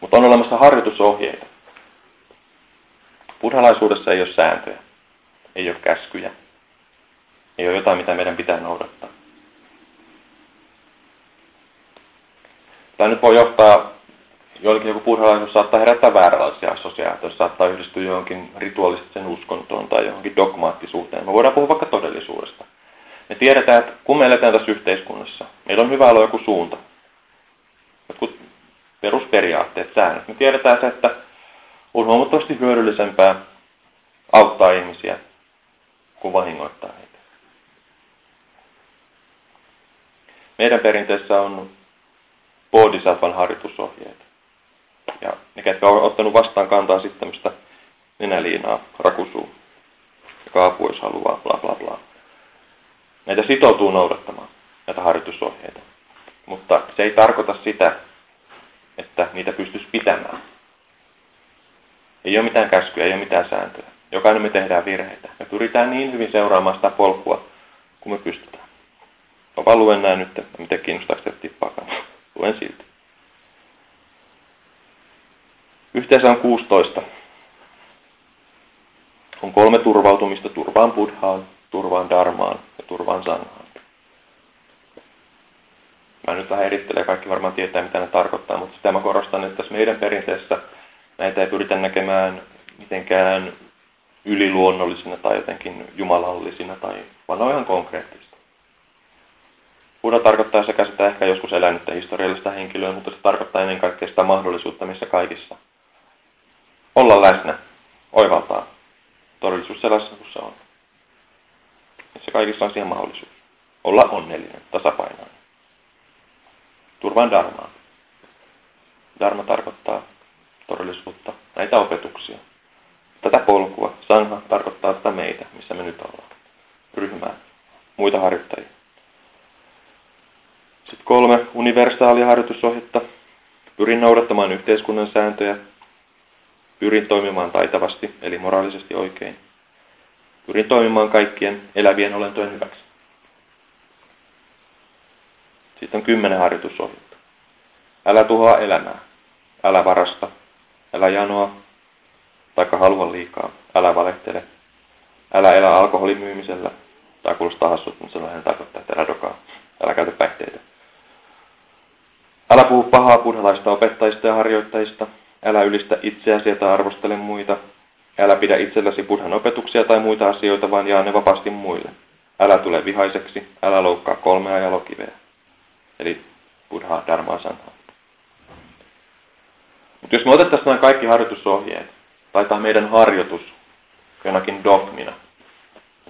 Mutta on olemassa harjoitusohjeita. Buddhalaisuudessa ei ole sääntöjä, ei ole käskyjä, ei ole jotain, mitä meidän pitää noudattaa. Tämä nyt voi johtaa, joillekin joku buddhalaisuus saattaa herättää vääränlaisia assosiaatioita, saattaa yhdistyä johonkin rituaalisten uskontoon tai johonkin dogmaattisuuteen. Me voidaan puhua vaikka todellisuudesta. Me tiedetään, että kun me eletään tässä yhteiskunnassa, meillä on hyvä olla joku suunta. Jotkut perusperiaatteet, säännöt. Me tiedetään se, että on huomattavasti hyödyllisempää auttaa ihmisiä kuin vahingoittaa heitä. Meidän perinteessä on Bodhisattvan harjoitusohjeet. Ja ne, ketkä ovat ottanut vastaan kantaa sitten tämmöistä nenäliinaa, rakusuu, joka apu, jos haluaa, bla bla bla. Näitä sitoutuu noudattamaan, näitä harjoitusohjeita. Mutta se ei tarkoita sitä, että niitä pystyisi pitämään. Ei ole mitään käskyä, ei ole mitään sääntöjä. Jokainen me tehdään virheitä. Me pyritään niin hyvin seuraamaan sitä polkua, kuin me pystytään. Mä vaan luen näin nyt, miten kiinnostaako tippaakaan. Luen silti. Yhteensä on 16. On kolme turvautumista turvaan buddhaan, turvaan dharmaan ja turvaan sanghaan. Mä nyt vähän erittelen, kaikki varmaan tietää mitä ne tarkoittaa, mutta sitä mä korostan, että tässä meidän perinteessä näitä ei pyritä näkemään mitenkään yliluonnollisina tai jotenkin jumalallisina, tai, vaan ne on ihan konkreettisia. Buddha tarkoittaa sekä sitä ehkä joskus elänyttä historiallista henkilöä, mutta se tarkoittaa ennen kaikkea sitä mahdollisuutta, missä kaikissa olla läsnä, oivaltaa todellisuus sellaisessa kuin se on. Missä kaikissa on siihen mahdollisuus. Olla onnellinen, tasapainoinen. Turvaan dharmaa. Dharma tarkoittaa todellisuutta, näitä opetuksia. Tätä polkua. Sangha tarkoittaa tätä meitä, missä me nyt ollaan. Ryhmää, muita harjoittajia. Sitten kolme universaalia harjoitusohjetta. Pyrin noudattamaan yhteiskunnan sääntöjä. Pyrin toimimaan taitavasti, eli moraalisesti oikein. Pyrin toimimaan kaikkien elävien olentojen hyväksi. Sitten on kymmenen harjoitusohjetta. Älä tuhoa elämää. Älä varasta. Älä janoa. Taikka halua liikaa. Älä valehtele. Älä elä alkoholimyymisellä. Tai kuulostaa hassut, mutta sellainen tarkoittaa, että älä dokaa. Älä käytä päihteitä. Älä puhu pahaa buddhalaista opettajista ja harjoittajista. Älä ylistä itseäsi tai arvostele muita. Älä pidä itselläsi buddhan opetuksia tai muita asioita, vaan jaa ne vapaasti muille. Älä tule vihaiseksi. Älä loukkaa kolmea jalokiveä. Eli buddha dharma sanaa. Mutta jos me otettaisiin nämä kaikki harjoitusohjeet, tai meidän harjoitus jonakin dogmina,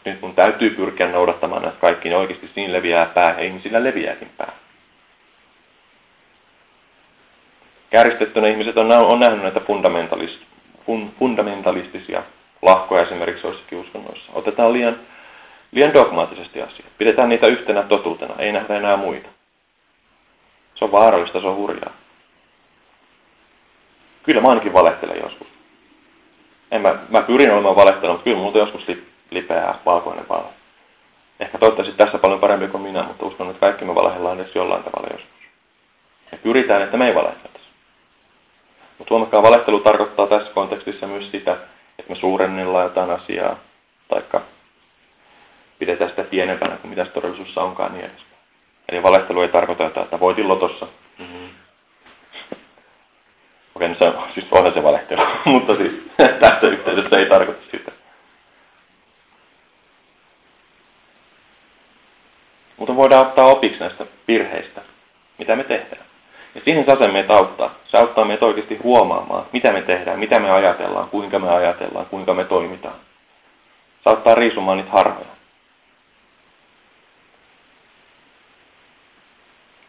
nyt mun täytyy pyrkiä noudattamaan näitä kaikki, niin oikeasti siinä leviää pää ja ihmisillä leviääkin pää. Kärjistettynä ihmiset on, on nähnyt näitä fundamentalist, fun, fundamentalistisia lahkoja esimerkiksi joissakin uskonnoissa. Otetaan liian liian dogmaattisesti asiat. Pidetään niitä yhtenä totuutena, ei nähdä enää muita. Se on vaarallista, se on hurjaa. Kyllä mä ainakin valehtelen joskus. En mä, mä pyrin olemaan valehtelemaan, mutta kyllä multa joskus lipeää valkoinen valo. Ehkä toivottavasti tässä paljon parempi kuin minä, mutta uskon, että kaikki me valehdellaan edes jollain tavalla joskus. Ja pyritään, että me ei valehteltaisi. Mutta huomakkaan, valehtelu tarkoittaa tässä kontekstissa myös sitä, että me suurennillaan jotain asiaa, taikka pidetään sitä pienempänä kuin mitä se todellisuudessa onkaan niin edespäin. Eli valehtelu ei tarkoita jotain, että voitin lotossa. Mm-hmm. Okei, niin se on siis onhan se valehtelu, mutta siis tässä yhteydessä ei tarkoita sitä. Mutta voidaan ottaa opiksi näistä virheistä, mitä me tehdään. Ja siihen Sase meitä auttaa. Se auttaa meitä oikeasti huomaamaan, mitä me tehdään, mitä me ajatellaan, kuinka me ajatellaan, kuinka me toimitaan. Se auttaa riisumaan niitä harhoja.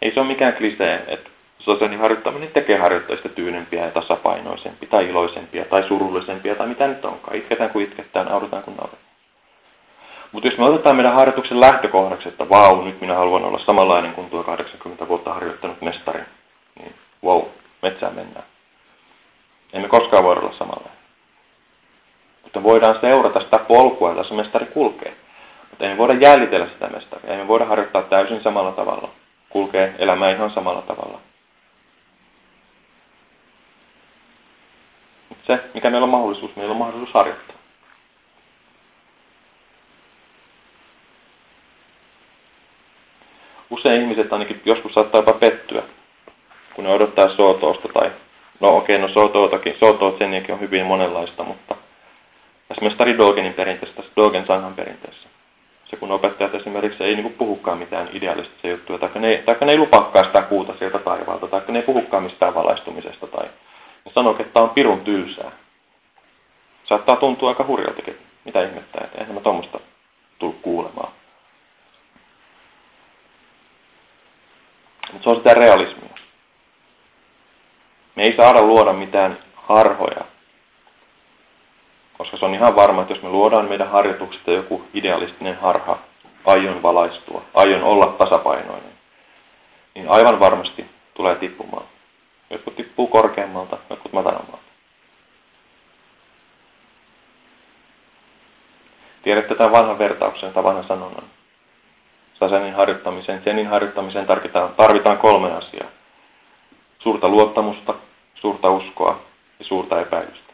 Ei se ole mikään klisee, että sosiaalinen harjoittaminen tekee harjoittajista tyynempiä ja tasapainoisempia tai iloisempia tai surullisempia tai mitä nyt onkaan. Itketään kuin itketään, naurataan kuin naurataan. Mutta jos me otetaan meidän harjoituksen lähtökohdaksi, että vau, nyt minä haluan olla samanlainen kuin tuo 80 vuotta harjoittanut mestari, niin wow, metsään mennään. Emme koskaan voi olla samanlainen. Mutta voidaan seurata sitä polkua, jota se mestari kulkee. Mutta ei me voida jäljitellä sitä mestaria. Ei me voida harjoittaa täysin samalla tavalla. Kulkee elämää ihan samalla tavalla. Mutta se, mikä meillä on mahdollisuus, meillä on mahdollisuus harjoittaa. Usein ihmiset ainakin joskus saattaa jopa pettyä, kun ne odottaa sootoosta tai no okei, okay, no sootootakin, sootoot sen on hyvin monenlaista, mutta tässä mestari Dogenin perinteessä, tässä Dogen sanhan perinteessä, se kun opettajat esimerkiksi ei niin puhukaan mitään idealistisia juttuja, tai ne, tai ne ei lupaakaan sitä kuuta sieltä taivaalta, tai ne ei puhukaan mistään valaistumisesta, tai ne sanoo, että tämä on pirun tylsää. Saattaa tuntua aika hurjaltakin. Mitä ihmettää, että eihän mä tuommoista tullut kuulemaan. Mutta se on sitä realismia. Me ei saada luoda mitään harhoja, koska se on ihan varma, että jos me luodaan meidän harjoituksesta joku idealistinen harha, aion valaistua, aion olla tasapainoinen, niin aivan varmasti tulee tippumaan. Jotkut tippuu korkeammalta, jotkut matalammalta. Tiedätte tämän vanhan vertauksen tai vanhan sanonnan. Sasenin harjoittamiseen, senin harjoittamiseen tarvitaan, tarvitaan kolme asiaa. Suurta luottamusta, suurta uskoa ja suurta epäilystä.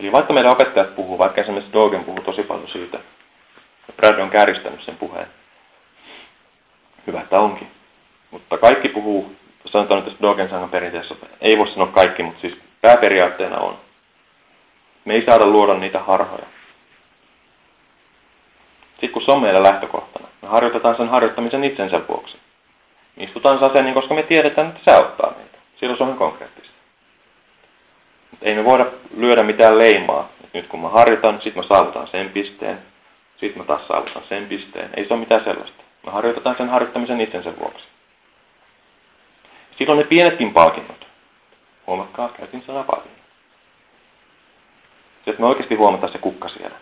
Eli vaikka meidän opettajat puhuu, vaikka esimerkiksi Dogen puhuu tosi paljon siitä, ja Brad on kääristänyt sen puheen, hyvä, että onkin. Mutta kaikki puhuu, sanotaan nyt tässä Dogen sanan perinteessä, ei voi sanoa kaikki, mutta siis pääperiaatteena on, me ei saada luoda niitä harhoja. Sitten kun se on meillä lähtökohtana, me harjoitetaan sen harjoittamisen itsensä vuoksi. Istutaan sasenin, koska me tiedetään, että se auttaa meitä. Silloin se on konkreettista. Mutta ei me voida lyödä mitään leimaa. Et nyt kun mä harjoitan, sitten mä saavutan sen pisteen, sitten mä taas saavutan sen pisteen. Ei se ole mitään sellaista. Me harjoitetaan sen harjoittamisen itsensä vuoksi. Silloin ne pienetkin palkinnot. Huomakkaa, käytin sanaa palkinnot. Että me oikeasti huomataan se kukka siellä.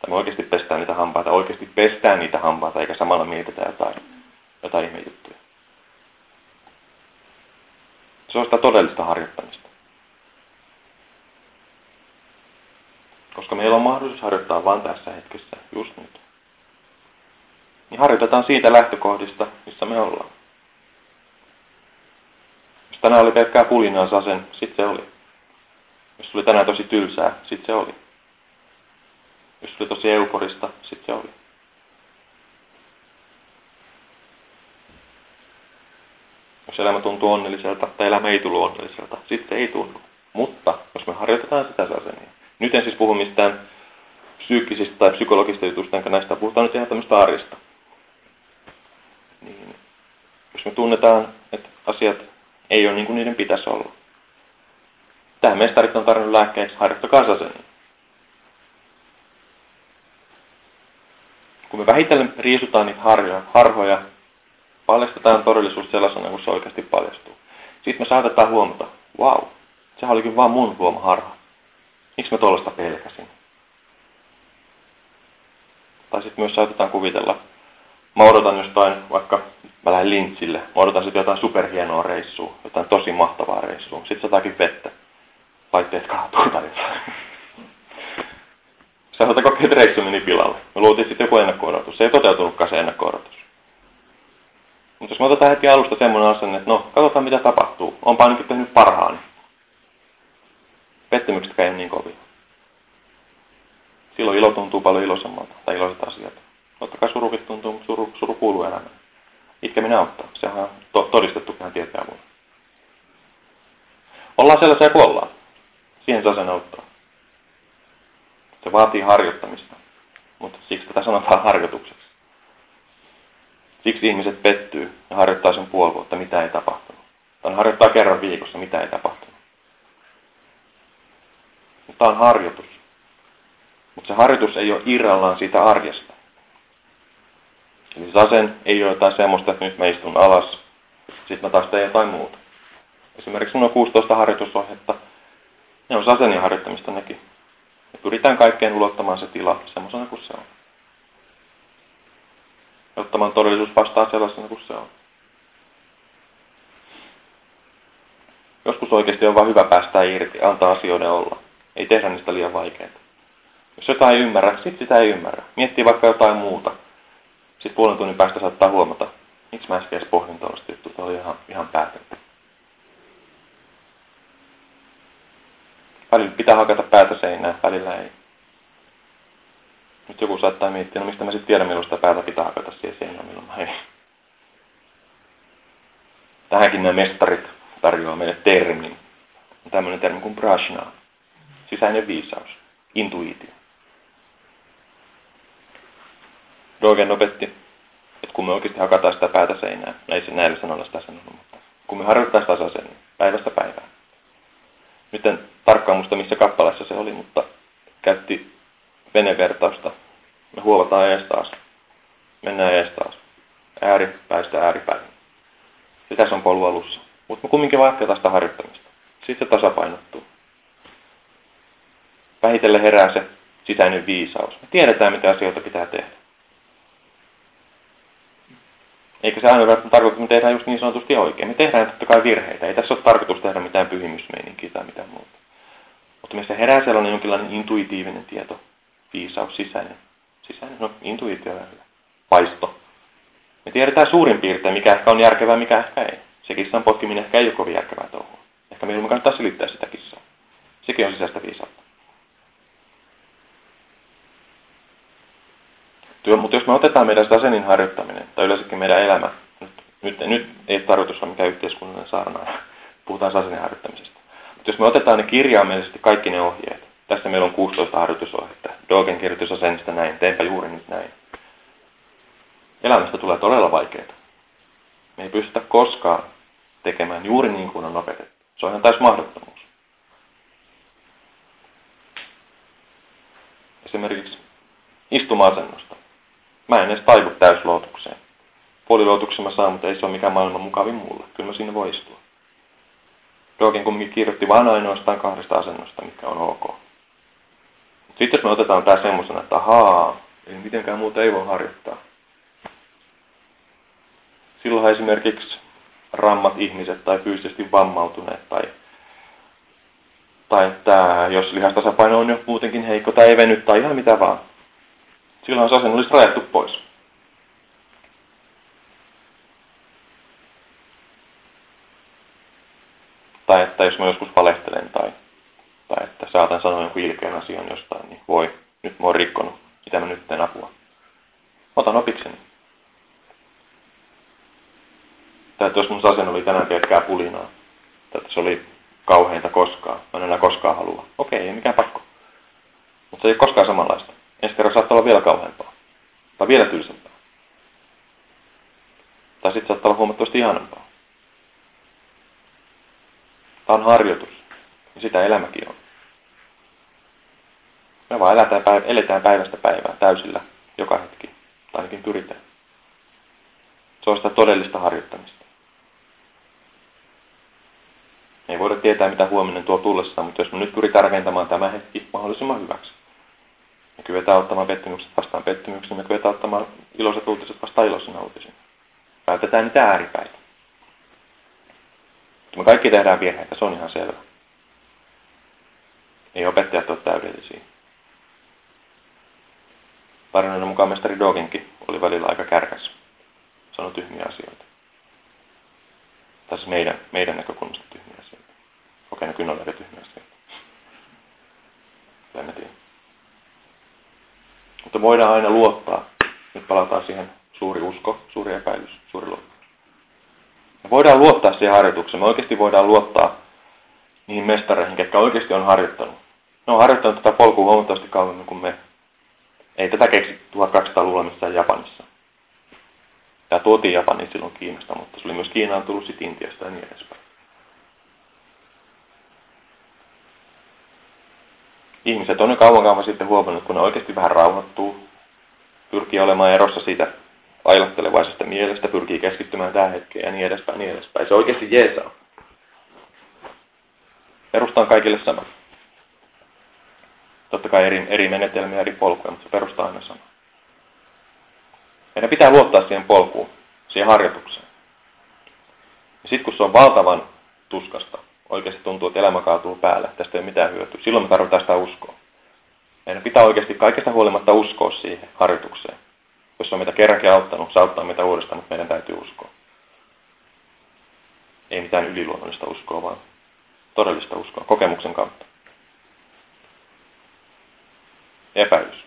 Tai me oikeasti pestään niitä hampaita, oikeasti pestään niitä hampaita, eikä samalla mietitä jotain, jotain ihmejuttuja. Se on sitä todellista harjoittamista. Koska meillä on mahdollisuus harjoittaa vain tässä hetkessä, just nyt. Niin harjoitetaan siitä lähtökohdista, missä me ollaan. Jos tänään oli pelkkää pulinaa sasen, sitten se oli. Jos tuli tänään tosi tylsää, sit se oli. Jos tuli tosi euforista, sit se oli. Jos elämä tuntuu onnelliselta tai elämä ei tullut onnelliselta, sitten ei tunnu. Mutta jos me harjoitetaan sitä sasenia. Nyt en siis puhu mistään psyykkisistä tai psykologista jutusta, enkä näistä puhutaan nyt ihan tämmöistä arjesta. Niin, jos me tunnetaan, että asiat ei ole niin kuin niiden pitäisi olla, Tähän mestarit on tarvinnut lääkkeeksi, harjoittakaa sasenia. Kun me vähitellen riisutaan niitä harjoja, harhoja, paljastetaan todellisuus sellaisena kuin se oikeasti paljastuu. Sitten me saatetaan huomata, wow, se olikin vaan mun huoma harha. Miksi mä tuollaista pelkäsin? Tai sitten myös saatetaan kuvitella, mä odotan jostain, vaikka mä lähden lintsille, mä odotan sitten jotain superhienoa reissua, jotain tosi mahtavaa reissua. Sitten satakin vettä, laitteet kaatuu tai jotain. Kokea, että reissu meni pilalle. Me luotiin sitten joku ennakko Se ei toteutunutkaan se ennakko Mutta jos me otetaan heti alusta semmoinen asenne, että no, katsotaan mitä tapahtuu. Onpa ainakin tehnyt parhaani. Pettymykset ei ole niin kovin. Silloin ilo tuntuu paljon iloisemmalta, tai iloiset asiat. Totta kai surukin tuntuu, mutta suru, suru kuuluu elämään. Itkeminen auttaa. Sehän on to, todistettu ihan tietää vuonna. Ollaan sellaisia kuin ollaan. Siihen saa sen auttaa. Se vaatii harjoittamista, mutta siksi tätä sanotaan harjoitukseksi. Siksi ihmiset pettyy ja harjoittaa sen puoli vuotta, mitä ei tapahtunut. Tai harjoittaa kerran viikossa, mitä ei tapahtunut. Tämä on harjoitus. Mutta se harjoitus ei ole irrallaan siitä arjesta. Eli sasen ei ole jotain semmoista, että nyt mä istun alas, sitten mä taas teen jotain muuta. Esimerkiksi minulla on 16 harjoitusohjetta. Ne on sasenin harjoittamista nekin. Pyritään kaikkeen ulottamaan se tila semmoisena kuin se on. Ottamaan todellisuus vastaan sellaisena kuin se on. Joskus oikeasti on vain hyvä päästää irti, antaa asioiden olla. Ei tehdä niistä liian vaikeita. Jos jotain ei ymmärrä, sitten sitä ei ymmärrä. Miettii vaikka jotain muuta. Sitten puolen tunnin päästä saattaa huomata, miksi mä äsken pohdin tuollaista juttua, tämä oli ihan, ihan päätetty. Välillä pitää hakata päätä seinään, välillä ei. Nyt joku saattaa miettiä, no mistä mä sitten tiedän, milloin sitä päätä pitää hakata siihen seinään, milloin mä ei. Tähänkin nämä mestarit tarjoaa meille termin. On tämmöinen termi kuin prashna, sisäinen viisaus, intuitio. Dogen opetti, että kun me oikeasti hakataan sitä päätä seinään, no ei se näillä sanoilla sitä sanonut, mutta kun me harjoitetaan sitä asasen, päivästä päivään. Nyt en tarkkaan muista, missä kappaleessa se oli, mutta käytti venevertausta. Me huovataan ees taas. Mennään ees taas. Ääripäistä ääripäin. Ja tässä on polvu alussa. Mutta me kumminkin vaan jatketaan sitä harjoittamista. Sitten se tasapainottuu. Vähitellen herää se sisäinen viisaus. Me tiedetään, mitä asioita pitää tehdä. Eikä se aina välttämättä tarkoita, että me tehdään just niin sanotusti oikein. Me tehdään totta kai virheitä. Ei tässä ole tarkoitus tehdä mitään pyhimysmeininkiä tai mitään muuta. Mutta meissä herää sellainen jonkinlainen intuitiivinen tieto, viisaus, sisäinen. Sisäinen, no intuitio välillä. Paisto. Me tiedetään suurin piirtein, mikä ehkä on järkevää, mikä ehkä ei. Se kissan potkiminen ehkä ei ole kovin järkevää touhua. Ehkä meidän kannattaa selittää sitä kissaa. Sekin on sisäistä viisautta. Työ, mutta jos me otetaan meidän sasenin harjoittaminen, tai yleensäkin meidän elämä, nyt, nyt, nyt ei tarkoitus ole mikään yhteiskunnallinen saarna, puhutaan sasenin harjoittamisesta. Mutta jos me otetaan ne kirjaimellisesti kaikki ne ohjeet, tässä meillä on 16 harjoitusohjetta, Dogen kirjoitus asenista näin, teenpä juuri nyt näin. Elämästä tulee todella vaikeaa. Me ei pystytä koskaan tekemään juuri niin kuin on opetettu. Se on ihan täys mahdottomuus. Esimerkiksi istuma-asennosta. Mä en edes taivu täysluotukseen. Puoliluotuksen mä saan, mutta ei se ole mikään maailman mukavin mulle. Kyllä mä siinä voi istua. Dogen kumminkin kirjoitti vain ainoastaan kahdesta asennosta, mikä on ok. Sitten jos me otetaan tämä semmoisena, että ahaa, ei mitenkään muuta ei voi harjoittaa. Silloin esimerkiksi rammat ihmiset tai fyysisesti vammautuneet tai, tai että jos lihastasapaino on jo muutenkin heikko tai ei venyt tai ihan mitä vaan, silloin se asen olisi rajattu pois. Tai että jos mä joskus valehtelen tai, tai että saatan sanoa jonkun ilkeän asian jostain, niin voi, nyt mä oon rikkonut, mitä mä nyt teen apua. Otan opikseni. Tai että jos mun sasen oli tänään pelkkää pulinaa, tai että se oli kauheinta koskaan, mä en enää koskaan halua. Okei, ei mikään pakko. Mutta se ei ole koskaan samanlaista. Ensi kerran saattaa olla vielä kauheampaa. Tai vielä tylsempää. Tai sitten saattaa olla huomattavasti ihanampaa. Tämä on harjoitus. Ja sitä elämäkin on. Me vaan eletään, päivä, eletään päivästä päivää täysillä joka hetki. Tai ainakin pyritään. Se on sitä todellista harjoittamista. ei voida tietää, mitä huominen tuo tullessaan, mutta jos me nyt pyritään rakentamaan tämä hetki mahdollisimman hyväksi, me kyetään ottamaan pettymykset vastaan pettymyksen, me kyetään ottamaan iloiset uutiset vastaan iloisena uutisin. Vältetään niitä ääripäitä. Me kaikki tehdään virheitä, se on ihan selvä. Ei opettajat ole täydellisiä. Tarinoiden mukaan mestari Dogenkin oli välillä aika kärkäs. Sanoi tyhmiä asioita. Siis meidän, meidän näkökulmasta tyhmiä asioita. Okei, no kyllä oli aika tyhmiä asioita. En tiedä. Mutta voidaan aina luottaa. Nyt palataan siihen suuri usko, suuri epäilys, suuri luotto. Me voidaan luottaa siihen harjoitukseen. Me oikeasti voidaan luottaa niihin mestareihin, ketkä oikeasti on harjoittanut. Ne on harjoittanut tätä polkua huomattavasti kauemmin kuin me. Ei tätä keksi 1200-luvulla missään Japanissa. Tämä tuotiin Japaniin silloin Kiinasta, mutta se oli myös Kiinaan tullut sitten Intiasta ja niin edespäin. Ihmiset on jo kauan kauan sitten huomannut, kun ne oikeasti vähän rauhoittuu, pyrkii olemaan erossa siitä ailattelevaisesta mielestä, pyrkii keskittymään tähän hetkeen ja niin edespäin, niin edespäin. Se oikeasti jeesaa. Perusta on kaikille sama. Totta kai eri, eri menetelmiä, eri polkuja, mutta se perustaa aina sama. Meidän pitää luottaa siihen polkuun, siihen harjoitukseen. Ja sitten kun se on valtavan tuskasta, oikeasti tuntuu, että elämä kaatuu päälle, tästä ei ole mitään hyötyä, silloin me tarvitaan sitä uskoa. Meidän pitää oikeasti kaikesta huolimatta uskoa siihen harjoitukseen. Jos on meitä kerrankin auttanut, se auttaa meitä uudestaan, mutta meidän täytyy uskoa. Ei mitään yliluonnollista uskoa, vaan todellista uskoa, kokemuksen kautta. Epäilys.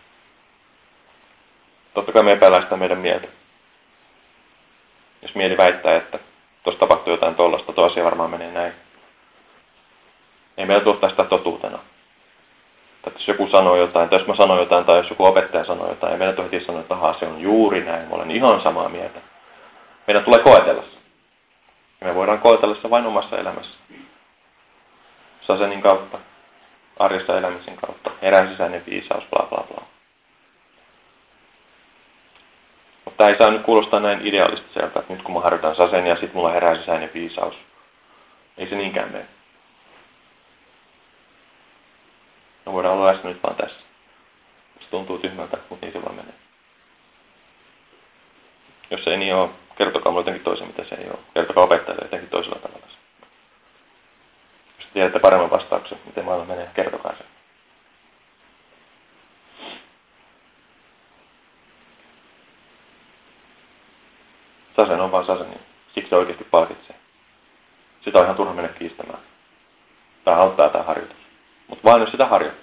Totta kai me epäillään sitä meidän mieltä. Jos mieli väittää, että tuossa tapahtuu jotain tollasta, tuo asia varmaan menee näin. Ei meillä tuottaa sitä totuutena. Tai jos joku sanoo jotain, tai jos mä sanon jotain, tai jos joku opettaja sanoo jotain, ei meidän tule heti sanoa, että ahaa, se on juuri näin, mä olen ihan samaa mieltä. Meidän tulee koetella se. Ja me voidaan koetella se vain omassa elämässä. Sasenin kautta, arjessa elämisen kautta, erään sisäinen viisaus, bla bla bla. Mutta tämä ei saa nyt kuulostaa näin idealistiselta, että nyt kun mä harjoitan sasen ja sitten mulla herää sisäinen viisaus. Ei se niinkään mene. Me voidaan olla läsnä nyt vaan tässä. Se tuntuu tyhmältä, mutta niin se vaan menee. Jos ei niin ole, kertokaa mulle jotenkin toisen, mitä se ei ole. Kertokaa opettajalle jotenkin toisella tavalla. Jos tiedätte paremman vastauksen, miten maailma menee, kertokaa se. Sasen on vaan sasen, niin siksi se oikeasti palkitsee. Sitä on ihan turha mennä kiistämään. Tämä auttaa tämä harjoitus. Mutta vain jos sitä harjoittaa.